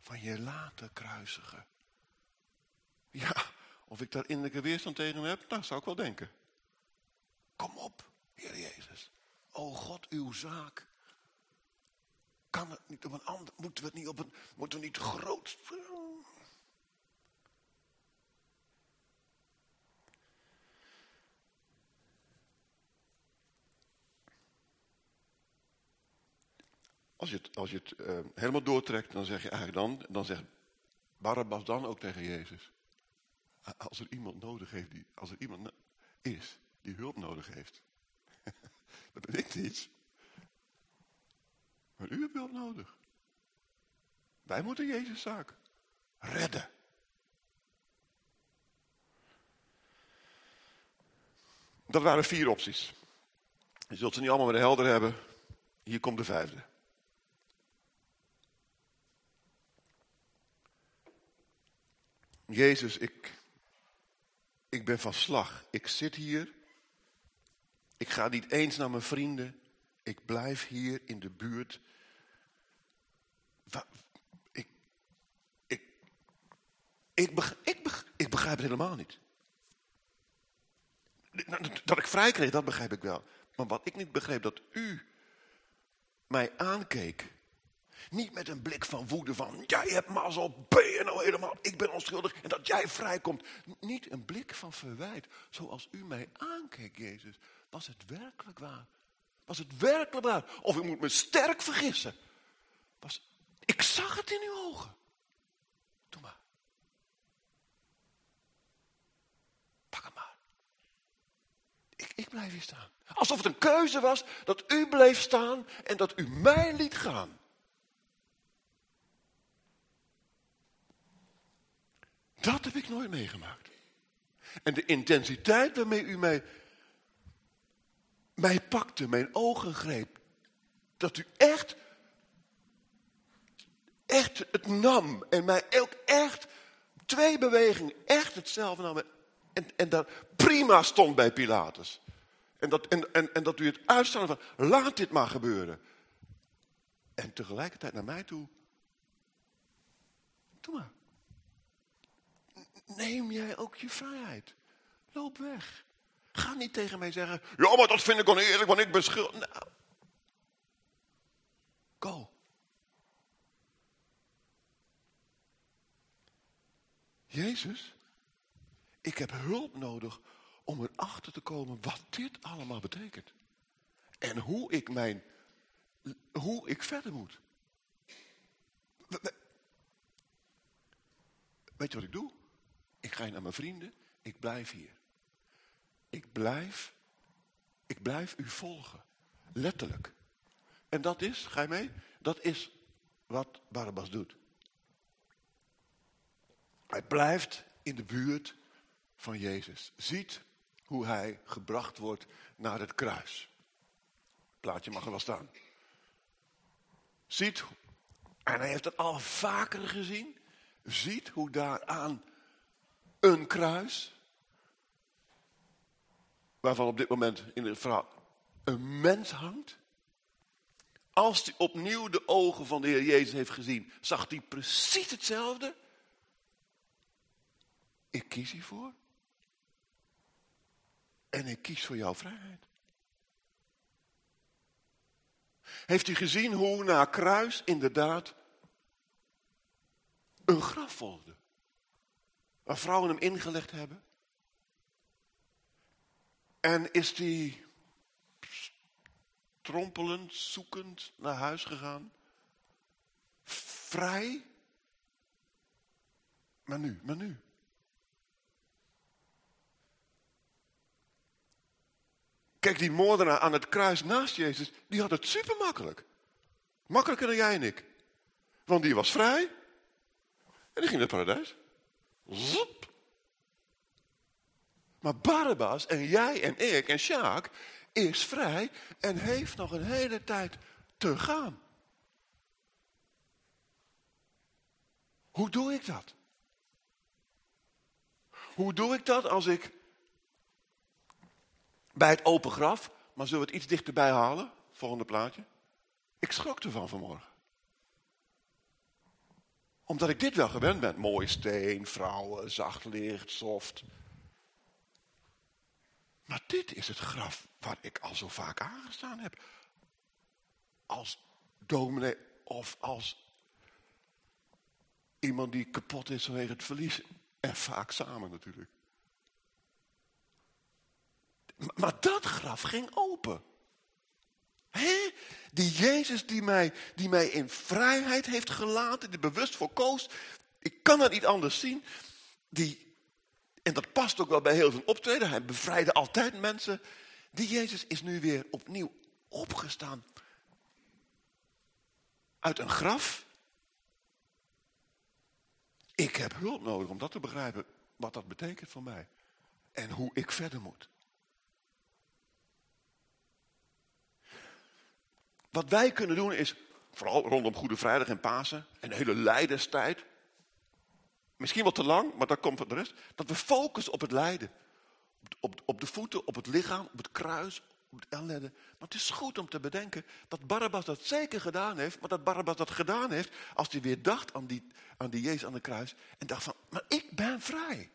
van je laten kruisigen. Ja, of ik daar innerlijke weerstand tegen heb, nou, zou ik wel denken. Kom op, Heer Jezus. O God, uw zaak. Kan het niet op een ander, moeten we het niet op een, moeten we niet groot... Als je het, als je het uh, helemaal doortrekt, dan zeg je eigenlijk dan, dan zegt Barabbas dan ook tegen Jezus. Als er iemand nodig heeft, die, als er iemand is die hulp nodig heeft. dat ben ik niet. Maar u hebt hulp nodig. Wij moeten Jezus zaak redden. Dat waren vier opties. Je zult ze niet allemaal weer helder hebben. Hier komt de vijfde. Jezus, ik, ik ben van slag. Ik zit hier. Ik ga niet eens naar mijn vrienden. Ik blijf hier in de buurt. Ik, ik, ik, begrijp, ik, ik begrijp het helemaal niet. Dat ik vrij kreeg, dat begrijp ik wel. Maar wat ik niet begreep, dat u mij aankeek. Niet met een blik van woede van, jij hebt mazzel, ben je nou helemaal, ik ben onschuldig en dat jij vrijkomt. Niet een blik van verwijt, zoals u mij aankeek, Jezus. Was het werkelijk waar? Was het werkelijk waar? Of ik moet me sterk vergissen. Was, ik zag het in uw ogen. Doe maar. Pak hem maar. Ik, ik blijf hier staan. Alsof het een keuze was dat u bleef staan en dat u mij liet gaan. Dat heb ik nooit meegemaakt. En de intensiteit waarmee u mij, mij pakte, mijn ogen greep. Dat u echt, echt het nam. En mij ook echt, twee bewegingen, echt hetzelfde nam. En, en dat prima stond bij Pilatus. En dat, en, en, en dat u het uitstelde van, laat dit maar gebeuren. En tegelijkertijd naar mij toe. Doe maar. Neem jij ook je vrijheid. Loop weg. Ga niet tegen mij zeggen, ja maar dat vind ik oneerlijk, want ik ben schuldig. Nou. Go. Jezus, ik heb hulp nodig om erachter te komen wat dit allemaal betekent. En hoe ik mijn, hoe ik verder moet. Weet je wat ik doe? Ik ga naar mijn vrienden, ik blijf hier. Ik blijf, ik blijf u volgen. Letterlijk. En dat is, ga je mee? Dat is wat Barabbas doet. Hij blijft in de buurt van Jezus. Ziet hoe hij gebracht wordt naar het kruis. Plaatje mag er wel staan. Ziet, en hij heeft het al vaker gezien. Ziet hoe daaraan een kruis, waarvan op dit moment in het verhaal een mens hangt. Als hij opnieuw de ogen van de Heer Jezus heeft gezien, zag hij precies hetzelfde. Ik kies hiervoor. En ik kies voor jouw vrijheid. Heeft u gezien hoe na kruis inderdaad een graf volgde? Waar vrouwen hem ingelegd hebben? En is die trompelend, zoekend naar huis gegaan? Vrij? Maar nu, maar nu. Kijk, die moordenaar aan het kruis naast Jezus, die had het super makkelijk. Makkelijker dan jij en ik. Want die was vrij. En die ging naar het paradijs. Zop. Maar Barabbas en jij en ik en Sjaak is vrij en heeft nog een hele tijd te gaan. Hoe doe ik dat? Hoe doe ik dat als ik bij het open graf, maar zullen we het iets dichterbij halen? Volgende plaatje. Ik schrok ervan vanmorgen. Omdat ik dit wel gewend ben. Mooi steen, vrouwen, zacht licht, soft. Maar dit is het graf waar ik al zo vaak aangestaan heb. Als dominee of als iemand die kapot is vanwege het verlies. En vaak samen natuurlijk. Maar dat graf ging open. He? Die Jezus die mij, die mij in vrijheid heeft gelaten, die bewust voor koos. Ik kan het niet anders zien. Die, en dat past ook wel bij heel zijn optreden. Hij bevrijdde altijd mensen. Die Jezus is nu weer opnieuw opgestaan. Uit een graf. Ik heb hulp nodig om dat te begrijpen. Wat dat betekent voor mij. En hoe ik verder moet. Wat wij kunnen doen is, vooral rondom Goede Vrijdag en Pasen, een hele lijdenstijd. Misschien wat te lang, maar dat komt van de rest. Dat we focussen op het lijden. Op, op de voeten, op het lichaam, op het kruis, op het ellende. Maar het is goed om te bedenken dat Barabbas dat zeker gedaan heeft. Maar dat Barabbas dat gedaan heeft als hij weer dacht aan die, aan die Jezus aan de kruis. En dacht van, maar ik ben vrij.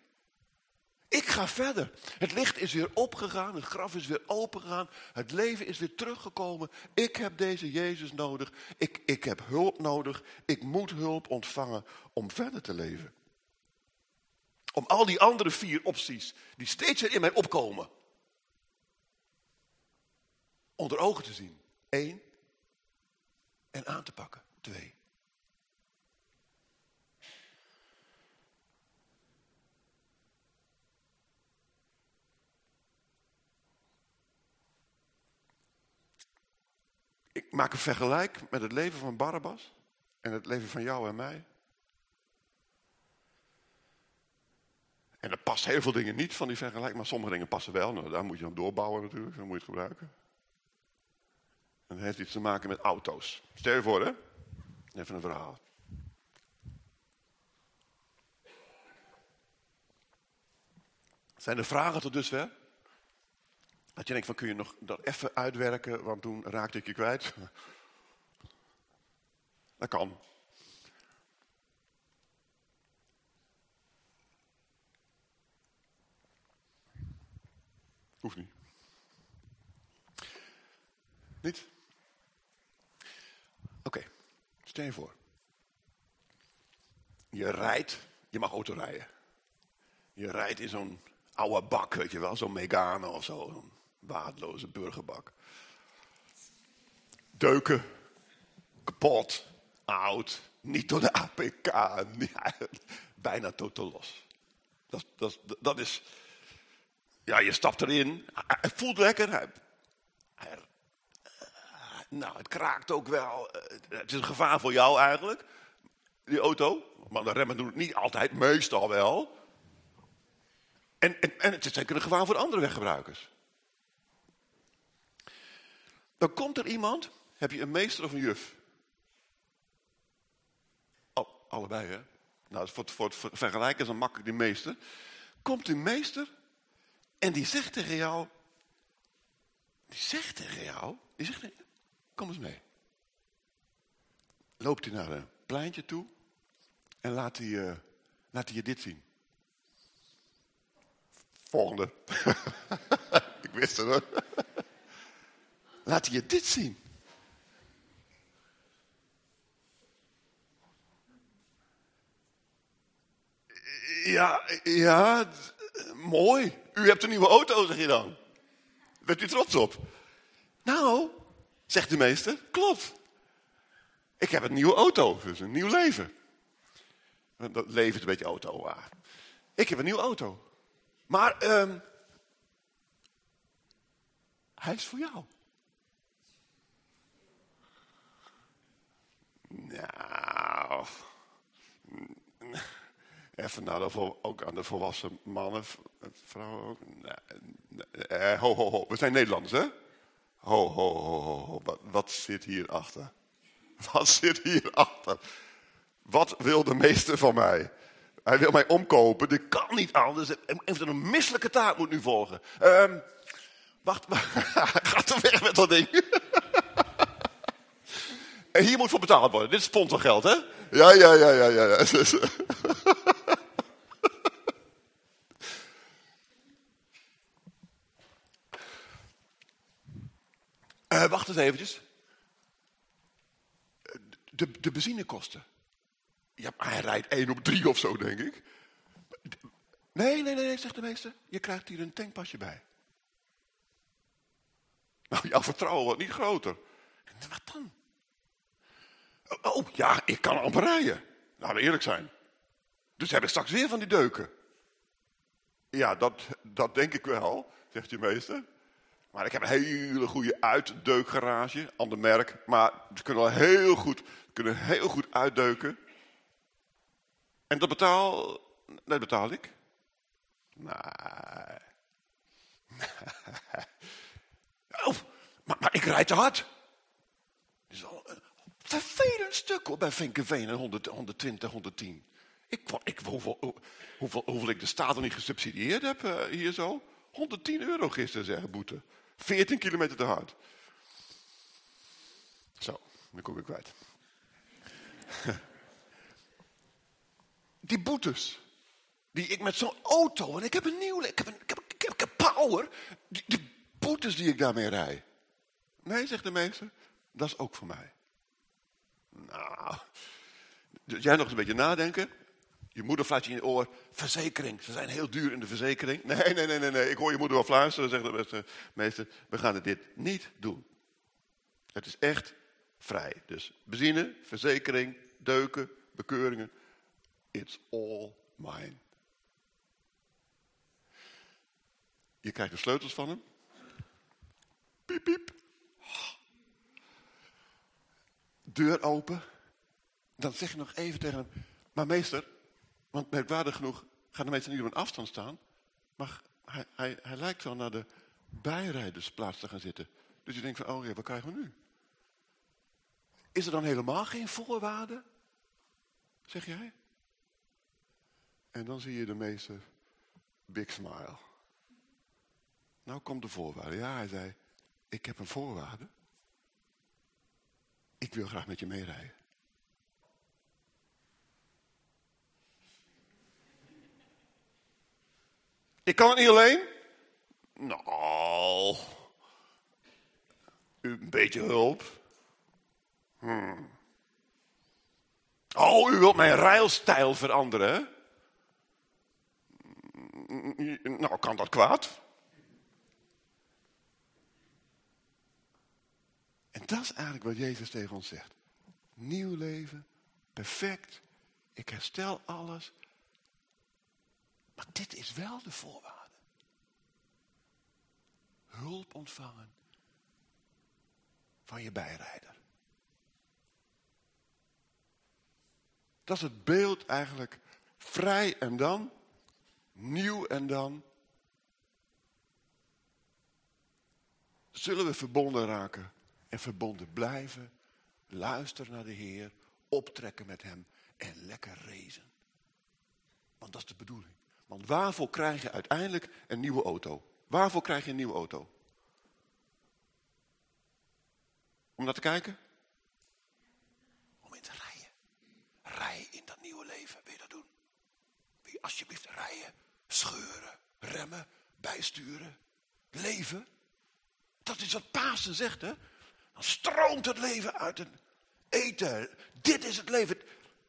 Ik ga verder. Het licht is weer opgegaan, het graf is weer opengegaan, het leven is weer teruggekomen. Ik heb deze Jezus nodig, ik, ik heb hulp nodig, ik moet hulp ontvangen om verder te leven. Om al die andere vier opties, die steeds weer in mij opkomen, onder ogen te zien. Eén. En aan te pakken. Twee. Ik maak een vergelijk met het leven van Barabbas en het leven van jou en mij. En er past heel veel dingen niet van die vergelijking, maar sommige dingen passen wel. Nou, daar moet je dan doorbouwen natuurlijk, dan moet je het gebruiken. En dat heeft iets te maken met auto's. Stel je voor, hè? Even een verhaal. Zijn er vragen tot dusver? Dat je denkt van kun je nog dat even uitwerken, want toen raakte ik je kwijt. Dat kan. Hoeft niet. Niet? Oké, stel je voor. Je rijdt, je mag auto rijden. Je rijdt in zo'n oude bak, weet je wel, zo'n Megane of zo. Waardeloze burgerbak. Deuken, kapot, oud, niet door de APK, bijna totaal los. Dat, dat, dat is, ja, je stapt erin, hij voelt lekker, hij, nou, het kraakt ook wel. Het is een gevaar voor jou eigenlijk, die auto. Maar de remmen doen het niet altijd, meestal wel. En, en het is zeker een gevaar voor andere weggebruikers. Dan komt er iemand, heb je een meester of een juf? Oh, allebei hè. Nou, voor het, voor het vergelijken is dan makkelijk die meester. Komt die meester en die zegt tegen jou, die zegt tegen jou, die zegt, kom eens mee. Loopt hij naar een pleintje toe en laat hij, uh, laat hij je dit zien. Volgende. Ik wist het hoor. Laat je dit zien. Ja, ja, mooi. U hebt een nieuwe auto, zeg je dan. Bent u trots op? Nou, zegt de meester, klopt. Ik heb een nieuwe auto, dus een nieuw leven. Dat leven een beetje auto. Ah. Ik heb een nieuwe auto. Maar um, hij is voor jou. Nou, even naar ook aan de volwassen mannen, vrouwen ook. Eh, ho, ho, ho, we zijn Nederlanders, hè? Ho, ho, ho, ho, wat, wat zit hierachter? Wat zit hierachter? Wat wil de meester van mij? Hij wil mij omkopen, dit kan niet anders. Even een misselijke taak moet nu volgen. Um, wacht, gaat er weg met dat ding. En hier moet voor betaald worden. Dit is sponsorgeld, hè? Ja, ja, ja, ja, ja. uh, wacht eens eventjes. De, de benzinekosten. Ja, hij rijdt 1 op 3 of zo, denk ik. Nee, nee, nee, zegt de meester. Je krijgt hier een tankpasje bij. Nou, jouw vertrouwen wordt niet groter. Wat dan? Oh, oh, ja, ik kan amper rijden. Laten we eerlijk zijn. Dus heb ik straks weer van die deuken. Ja, dat, dat denk ik wel, zegt je meester. Maar ik heb een hele goede uitdeukgarage, ander merk. Maar ze kunnen wel heel goed, kunnen heel goed uitdeuken. En dat betaal, dat betaal ik. Nee. Oh, maar, maar, ik rijd te hard. Het is al een vervelend stuk hoor, bij Vinkenveen 100, 120, 110. Ik, ik, hoeveel, hoeveel, hoeveel ik de staat niet gesubsidieerd heb uh, hier zo. 110 euro gisteren zeggen boete. 14 kilometer te hard. Zo, dan kom ik kwijt. Die boetes. Die ik met zo'n auto, en ik heb een nieuw, ik heb, een, ik heb, ik power. Die, die boetes die ik daarmee rij. Nee, zegt de meester, dat is ook voor mij. Nou, dus jij nog een beetje nadenken. Je moeder fluit je in je oor, verzekering. Ze zijn heel duur in de verzekering. Nee, nee, nee, nee, nee. ik hoor je moeder wel fluisteren. zegt de beste meester, we gaan dit niet doen. Het is echt vrij. Dus benzine, verzekering, deuken, bekeuringen. It's all mine. Je krijgt de sleutels van hem. Piep, piep. Deur open. Dan zeg je nog even tegen hem. Maar meester, want merkwaardig genoeg gaat de meester niet op een afstand staan. Maar hij, hij, hij lijkt wel naar de bijrijdersplaats te gaan zitten. Dus je denkt van, oh ja, wat krijgen we nu? Is er dan helemaal geen voorwaarde? Zeg jij? En dan zie je de meester big smile. Nou komt de voorwaarde. Ja, hij zei, ik heb een voorwaarde. Ik wil graag met je meerijden. Ik kan het niet alleen. Nou, een beetje hulp. Hmm. Oh, u wilt mijn rijlstijl veranderen, hè? Nou, kan dat kwaad? En dat is eigenlijk wat Jezus tegen ons zegt. Nieuw leven, perfect, ik herstel alles. Maar dit is wel de voorwaarde. Hulp ontvangen van je bijrijder. Dat is het beeld eigenlijk. Vrij en dan, nieuw en dan. Zullen we verbonden raken en verbonden blijven, luisteren naar de Heer, optrekken met Hem en lekker rezen. Want dat is de bedoeling. Want waarvoor krijg je uiteindelijk een nieuwe auto? Waarvoor krijg je een nieuwe auto? Om naar te kijken? Om in te rijden. Rij in dat nieuwe leven. Wil je dat doen? Wil je alsjeblieft rijden, scheuren, remmen, bijsturen, leven? Dat is wat Pasen zegt, hè? Dan stroomt het leven uit het eten. Dit is het leven.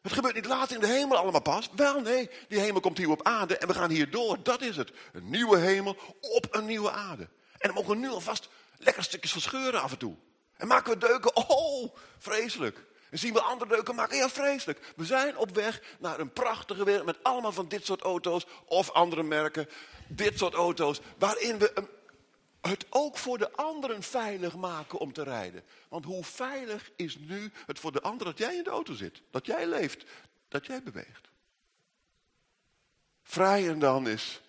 Het gebeurt niet later in de hemel allemaal pas. Wel, nee, die hemel komt hier op aarde en we gaan hier door. Dat is het. Een nieuwe hemel op een nieuwe aarde. En dan mogen we nu alvast lekker stukjes verscheuren af en toe. En maken we deuken, oh, vreselijk. En zien we andere deuken maken, ja, vreselijk. We zijn op weg naar een prachtige wereld met allemaal van dit soort auto's of andere merken. Dit soort auto's, waarin we een het ook voor de anderen veilig maken om te rijden. Want hoe veilig is nu het voor de anderen dat jij in de auto zit? Dat jij leeft, dat jij beweegt. Vrij en dan is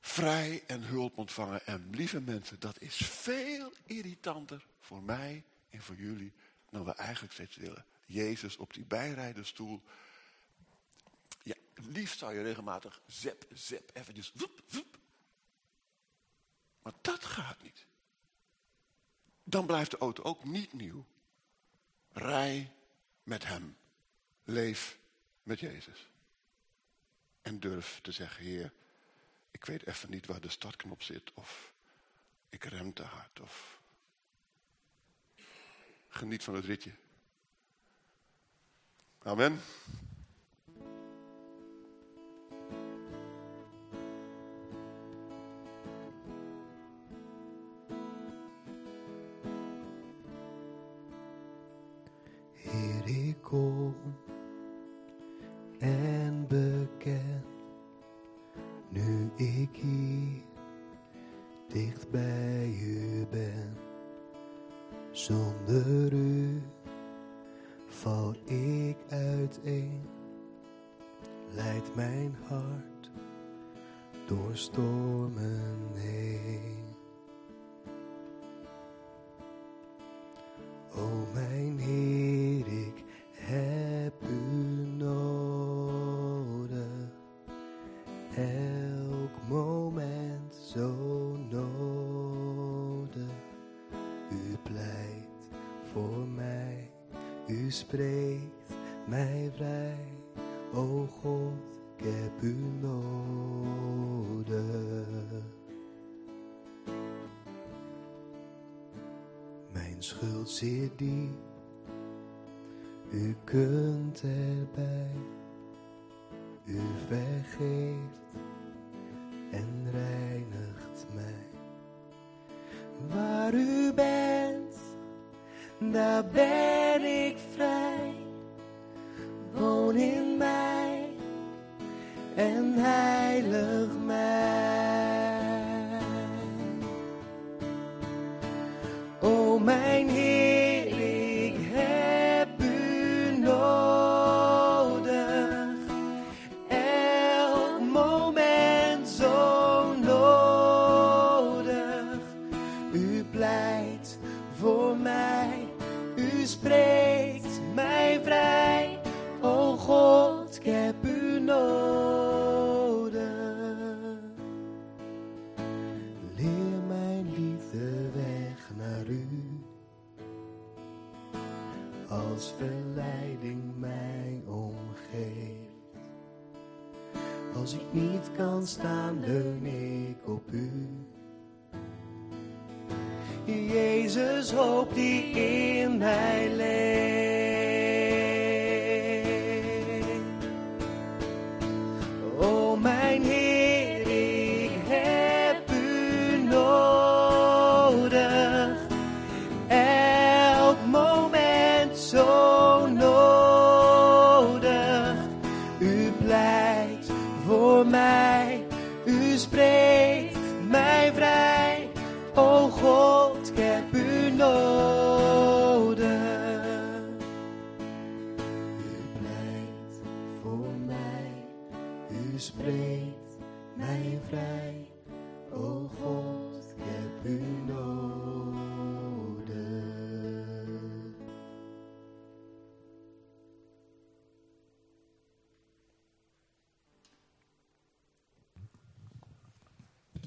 vrij en hulp ontvangen. En lieve mensen, dat is veel irritanter voor mij en voor jullie dan we eigenlijk steeds willen. Jezus op die bijrijderstoel. Ja, liefst zou je regelmatig zep, zep, eventjes, woep, woep, maar dat gaat niet. Dan blijft de auto ook niet nieuw. Rij met hem. Leef met Jezus. En durf te zeggen, Heer, ik weet even niet waar de startknop zit. Of ik rem te hard. Of geniet van het ritje. Amen. U kunt erbij. U vergeeft en reinigt mij. Waar u bent, daar ben ik vrij. Woon in mij en heilig mij. O mijn kan staan, ik op u. Jezus, hoop die in mij leeft.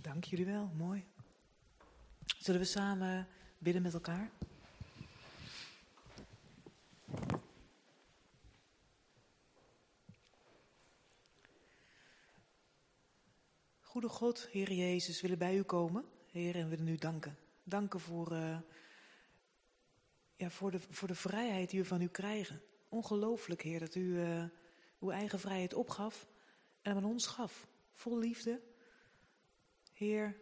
Dank jullie wel, mooi. Zullen we samen bidden met elkaar? Goede God, Heer Jezus, willen bij u komen. Heer, en willen u danken. Danken voor, eh, ja, voor, de, voor de vrijheid die we van u krijgen. Ongelooflijk, Heer, dat u eh, uw eigen vrijheid opgaf en aan ons gaf. Vol liefde. Heer,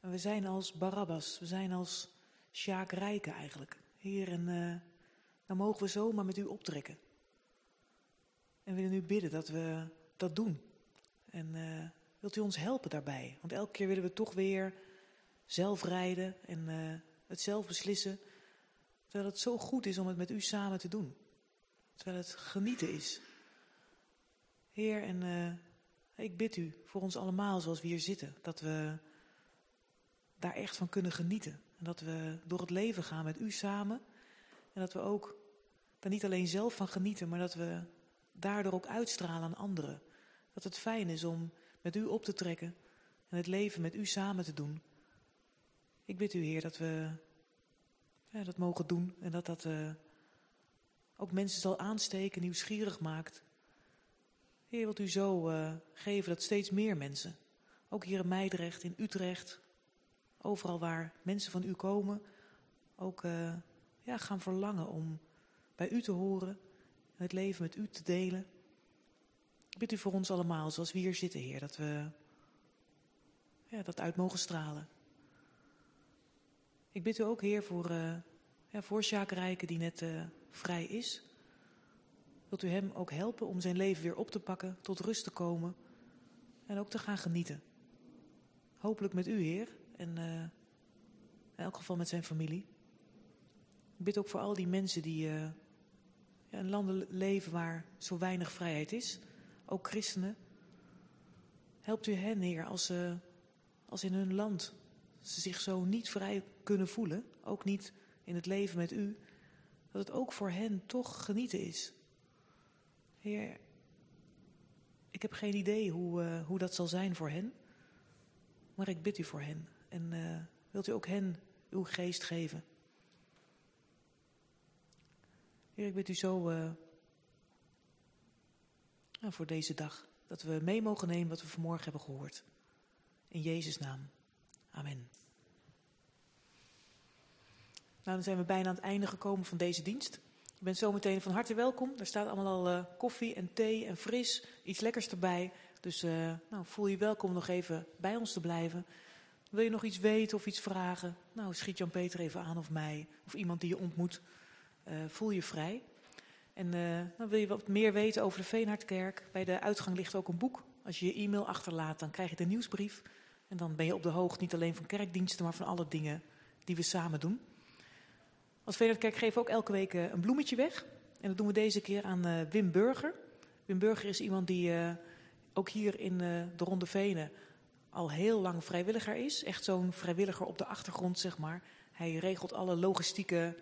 we zijn als Barabbas, we zijn als Sjaak Rijken eigenlijk. Heer, en eh, dan mogen we zomaar met u optrekken. En willen u bidden dat we dat doen. En eh, wilt u ons helpen daarbij? Want elke keer willen we toch weer zelf rijden en eh, het zelf beslissen. Terwijl het zo goed is om het met u samen te doen. Terwijl het genieten is. Heer, en ik bid u voor ons allemaal zoals we hier zitten. Dat we daar echt van kunnen genieten. En dat we door het leven gaan met u samen. En dat we ook daar niet alleen zelf van genieten, maar dat we daardoor ook uitstralen aan anderen. Dat het fijn is om met u op te trekken en het leven met u samen te doen. Ik bid u, Heer, dat we ja, dat mogen doen en dat dat eh, ook mensen zal aansteken, nieuwsgierig maakt. Heer, wilt u zo eh, geven dat steeds meer mensen, ook hier in Meidrecht, in Utrecht, overal waar mensen van u komen, ook eh, ja, gaan verlangen om bij u te horen en het leven met u te delen. Ik bid u voor ons allemaal, zoals we hier zitten, Heer, dat we ja, dat uit mogen stralen. Ik bid u ook, Heer, voor, uh, ja, voor Sjaak die net vrij is. Wilt u hem ook helpen om zijn leven weer op te pakken, tot rust te komen en ook te gaan genieten. Hopelijk met u, Heer, en uh, in elk geval met zijn familie. Ik bid ook voor al die mensen die ja, in landen leven waar zo weinig vrijheid is, ook christenen. Helpt u hen, Heer, als, ze, als in hun land ze zich zo niet vrij kunnen voelen, ook niet in het leven met u, dat het ook voor hen toch genieten is. Heer, ik heb geen idee hoe, uh, hoe dat zal zijn voor hen, maar ik bid u voor hen. En uh, wilt u ook hen uw geest geven? Heer, ik bid u zo uh, nou, voor deze dag. dat we mee mogen nemen wat we vanmorgen hebben gehoord. In Jezus' naam. Amen. Nou, dan zijn we bijna aan het einde gekomen van deze dienst. Je bent zometeen van harte welkom. Er staat allemaal al uh, koffie en thee en fris, iets lekkers erbij. Dus uh, nou, voel je welkom nog even bij ons te blijven. Wil je nog iets weten of iets vragen? Nou, schiet Jan-Peter even aan of mij, of iemand die je ontmoet. Uh, voel je vrij. En dan wil je wat meer weten over de Veenhardkerk. Bij de uitgang ligt ook een boek. Als je je e-mail achterlaat, dan krijg je de nieuwsbrief. En dan ben je op de hoogte niet alleen van kerkdiensten, maar van alle dingen die we samen doen. Als Veenhardkerk geven we ook elke week een bloemetje weg. En dat doen we deze keer aan uh, Wim Burger. Wim Burger is iemand die uh, ook hier in uh, de Ronde Venen al heel lang vrijwilliger is. Echt zo'n vrijwilliger op de achtergrond, zeg maar. Hij regelt alle logistieke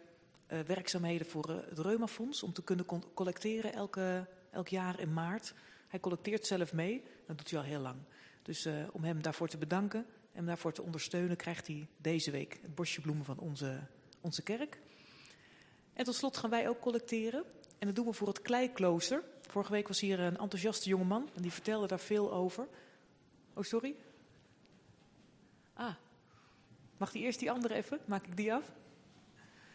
werkzaamheden voor het Reumafonds om te kunnen collecteren elke, elk jaar in maart. Hij collecteert zelf mee, dat doet hij al heel lang. Dus om hem daarvoor te bedanken en daarvoor te ondersteunen, krijgt hij deze week het bosje bloemen van onze, onze kerk. En tot slot gaan wij ook collecteren. En dat doen we voor het Kleiklooster. Vorige week was hier een enthousiaste jongeman en die vertelde daar veel over. Oh, sorry? Ah, mag die eerst die andere even? Maak ik die af?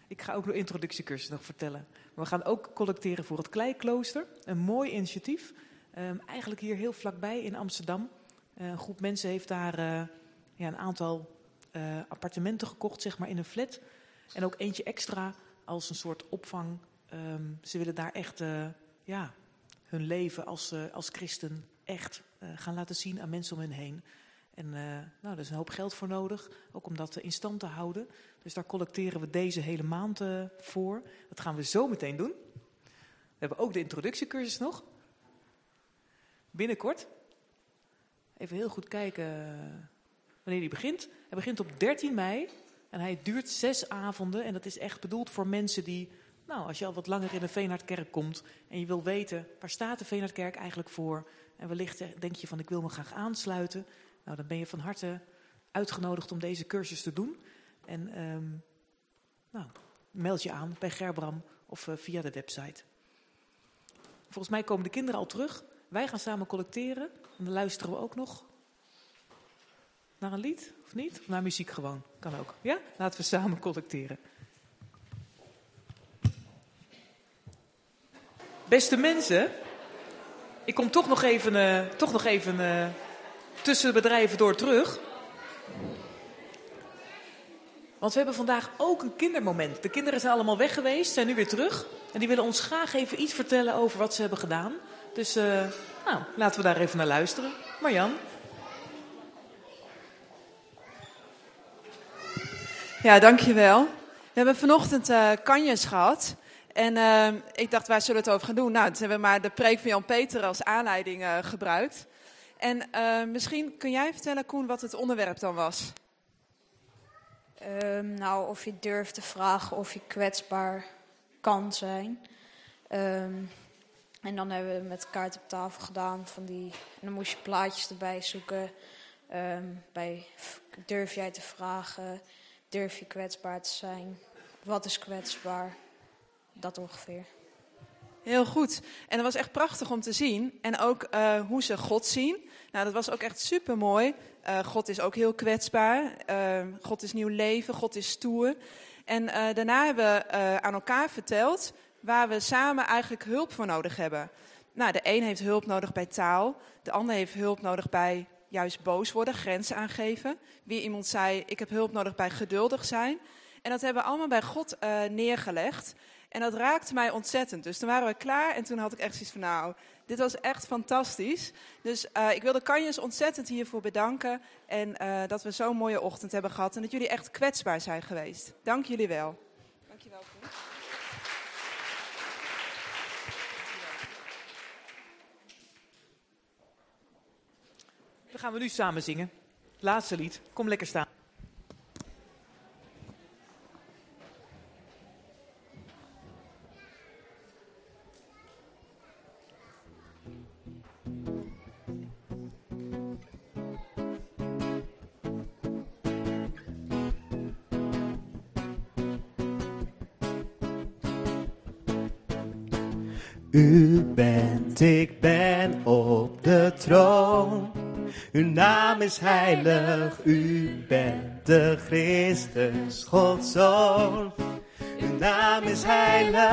Ik ga ook de introductiecursus nog vertellen. We gaan ook collecteren voor het Kleiklooster. Een mooi initiatief. Um, eigenlijk hier heel vlakbij in Amsterdam. Uh, een groep mensen heeft daar uh, ja, een aantal uh, appartementen gekocht, zeg maar, in een flat. En ook eentje extra als een soort opvang. Um, ze willen daar echt uh, ja, hun leven als, uh, als christen echt uh, gaan laten zien aan mensen om hen heen. En nou, er is een hoop geld voor nodig, ook om dat in stand te houden. Dus daar collecteren we deze hele maand voor. Dat gaan we zo meteen doen. We hebben ook de introductiecursus nog. Binnenkort. Even heel goed kijken wanneer die begint. Hij begint op 13 mei en hij duurt zes avonden en dat is echt bedoeld voor mensen die, nou, als je al wat langer in de Veenhardkerk komt en je wil weten, waar staat de Veenhardkerk eigenlijk voor? En wellicht denk je van, ik wil me graag aansluiten. Nou, dan ben je van harte uitgenodigd om deze cursus te doen. En um, nou, meld je aan bij Gerbram of uh, via de website. Volgens mij komen de kinderen al terug. Wij gaan samen collecteren en dan luisteren we ook nog naar een lied, of niet? Of naar muziek gewoon, kan ook. Ja? Laten we samen collecteren. Beste mensen, ik kom toch nog even, uh, toch nog even uh, tussen de bedrijven door terug. Want we hebben vandaag ook een kindermoment. De kinderen zijn allemaal weg geweest, zijn nu weer terug. En die willen ons graag even iets vertellen over wat ze hebben gedaan. Dus uh, nou, laten we daar even naar luisteren. Marjan. Ja, dankjewel. We hebben vanochtend uh, kanjes gehad. En uh, ik dacht, waar zullen we het over gaan doen? Nou, toen hebben we maar de preek van Jan-Peter als aanleiding uh, gebruikt. En misschien kun jij vertellen, Koen, wat het onderwerp dan was? Um, nou, of je durft te vragen of je kwetsbaar kan zijn. Um, en dan hebben we met kaart op tafel gedaan van die... En dan moest je plaatjes erbij zoeken. Um, bij durf jij te vragen... Durf je kwetsbaar te zijn? Wat is kwetsbaar? Dat ongeveer. Heel goed. En dat was echt prachtig om te zien. En ook uh, hoe ze God zien. Nou, dat was ook echt super mooi. Uh, God is ook heel kwetsbaar. Uh, God is nieuw leven. God is stoer. En daarna hebben we aan elkaar verteld waar we samen eigenlijk hulp voor nodig hebben. Nou, de een heeft hulp nodig bij taal. De ander heeft hulp nodig bij juist boos worden, grenzen aangeven. Wie iemand zei, ik heb hulp nodig bij geduldig zijn. En dat hebben we allemaal bij God uh, neergelegd. En dat raakte mij ontzettend. Dus toen waren we klaar en toen had ik echt zoiets van, nou, dit was echt fantastisch. Dus uh, ik wil de kanjes ontzettend hiervoor bedanken. En uh, dat we zo'n mooie ochtend hebben gehad. En dat jullie echt kwetsbaar zijn geweest. Dank jullie wel. Dankjewel, Koen. Dan gaan we nu samen zingen. Laatste lied. Kom lekker staan. Heilig, u bent de Christus, Gods Zoon. Uw naam is heilig.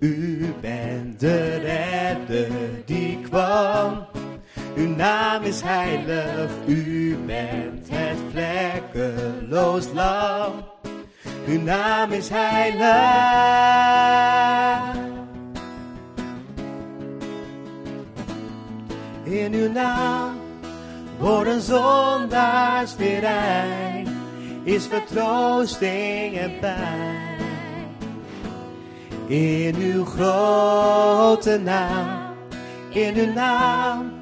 U bent de redder die kwam. Uw naam is heilig, u bent het vlekkeloos lam. Uw naam is heilig. In uw naam worden zondaars weer is vertroosting en pijn. In uw grote naam, in uw naam,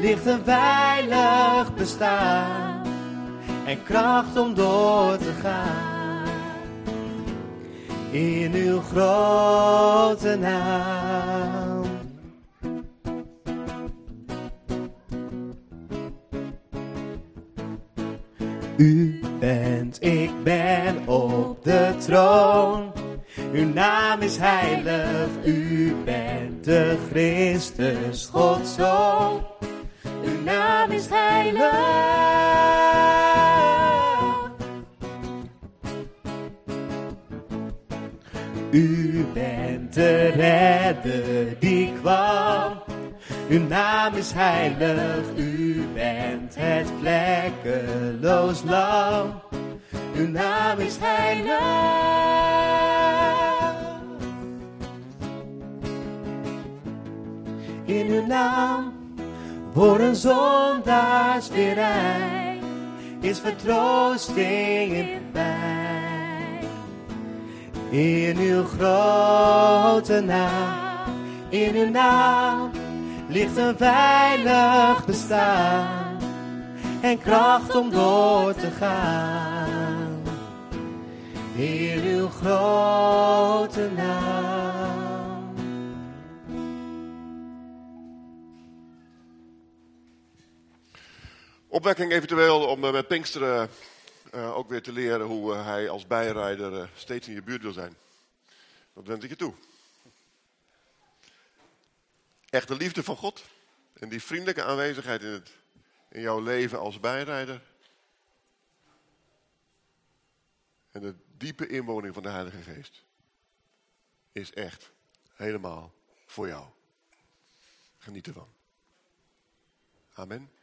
ligt een veilig bestaan en kracht om door te gaan. In uw grote naam. U bent, ik ben op de troon. Uw naam is heilig, u bent de Christus, Gods Zoon. Uw naam is heilig. U bent de redder die kwam. Uw naam is heilig, u bent het vlekkeloos lam. Uw naam is heilig. In uw naam worden zondaars weer is vertroosting in pijn. In uw grote naam, in uw naam, ligt een veilig bestaan en kracht om door te gaan. In uw grote naam. Opwekking eventueel om eh, met Pinksteren eh, ook weer te leren hoe eh, hij als bijrijder eh, steeds in je buurt wil zijn. Dat wens ik je toe. Echte liefde van God en die vriendelijke aanwezigheid in, het, in jouw leven als bijrijder. En de diepe inwoning van de Heilige Geest is echt helemaal voor jou. Geniet ervan. Amen.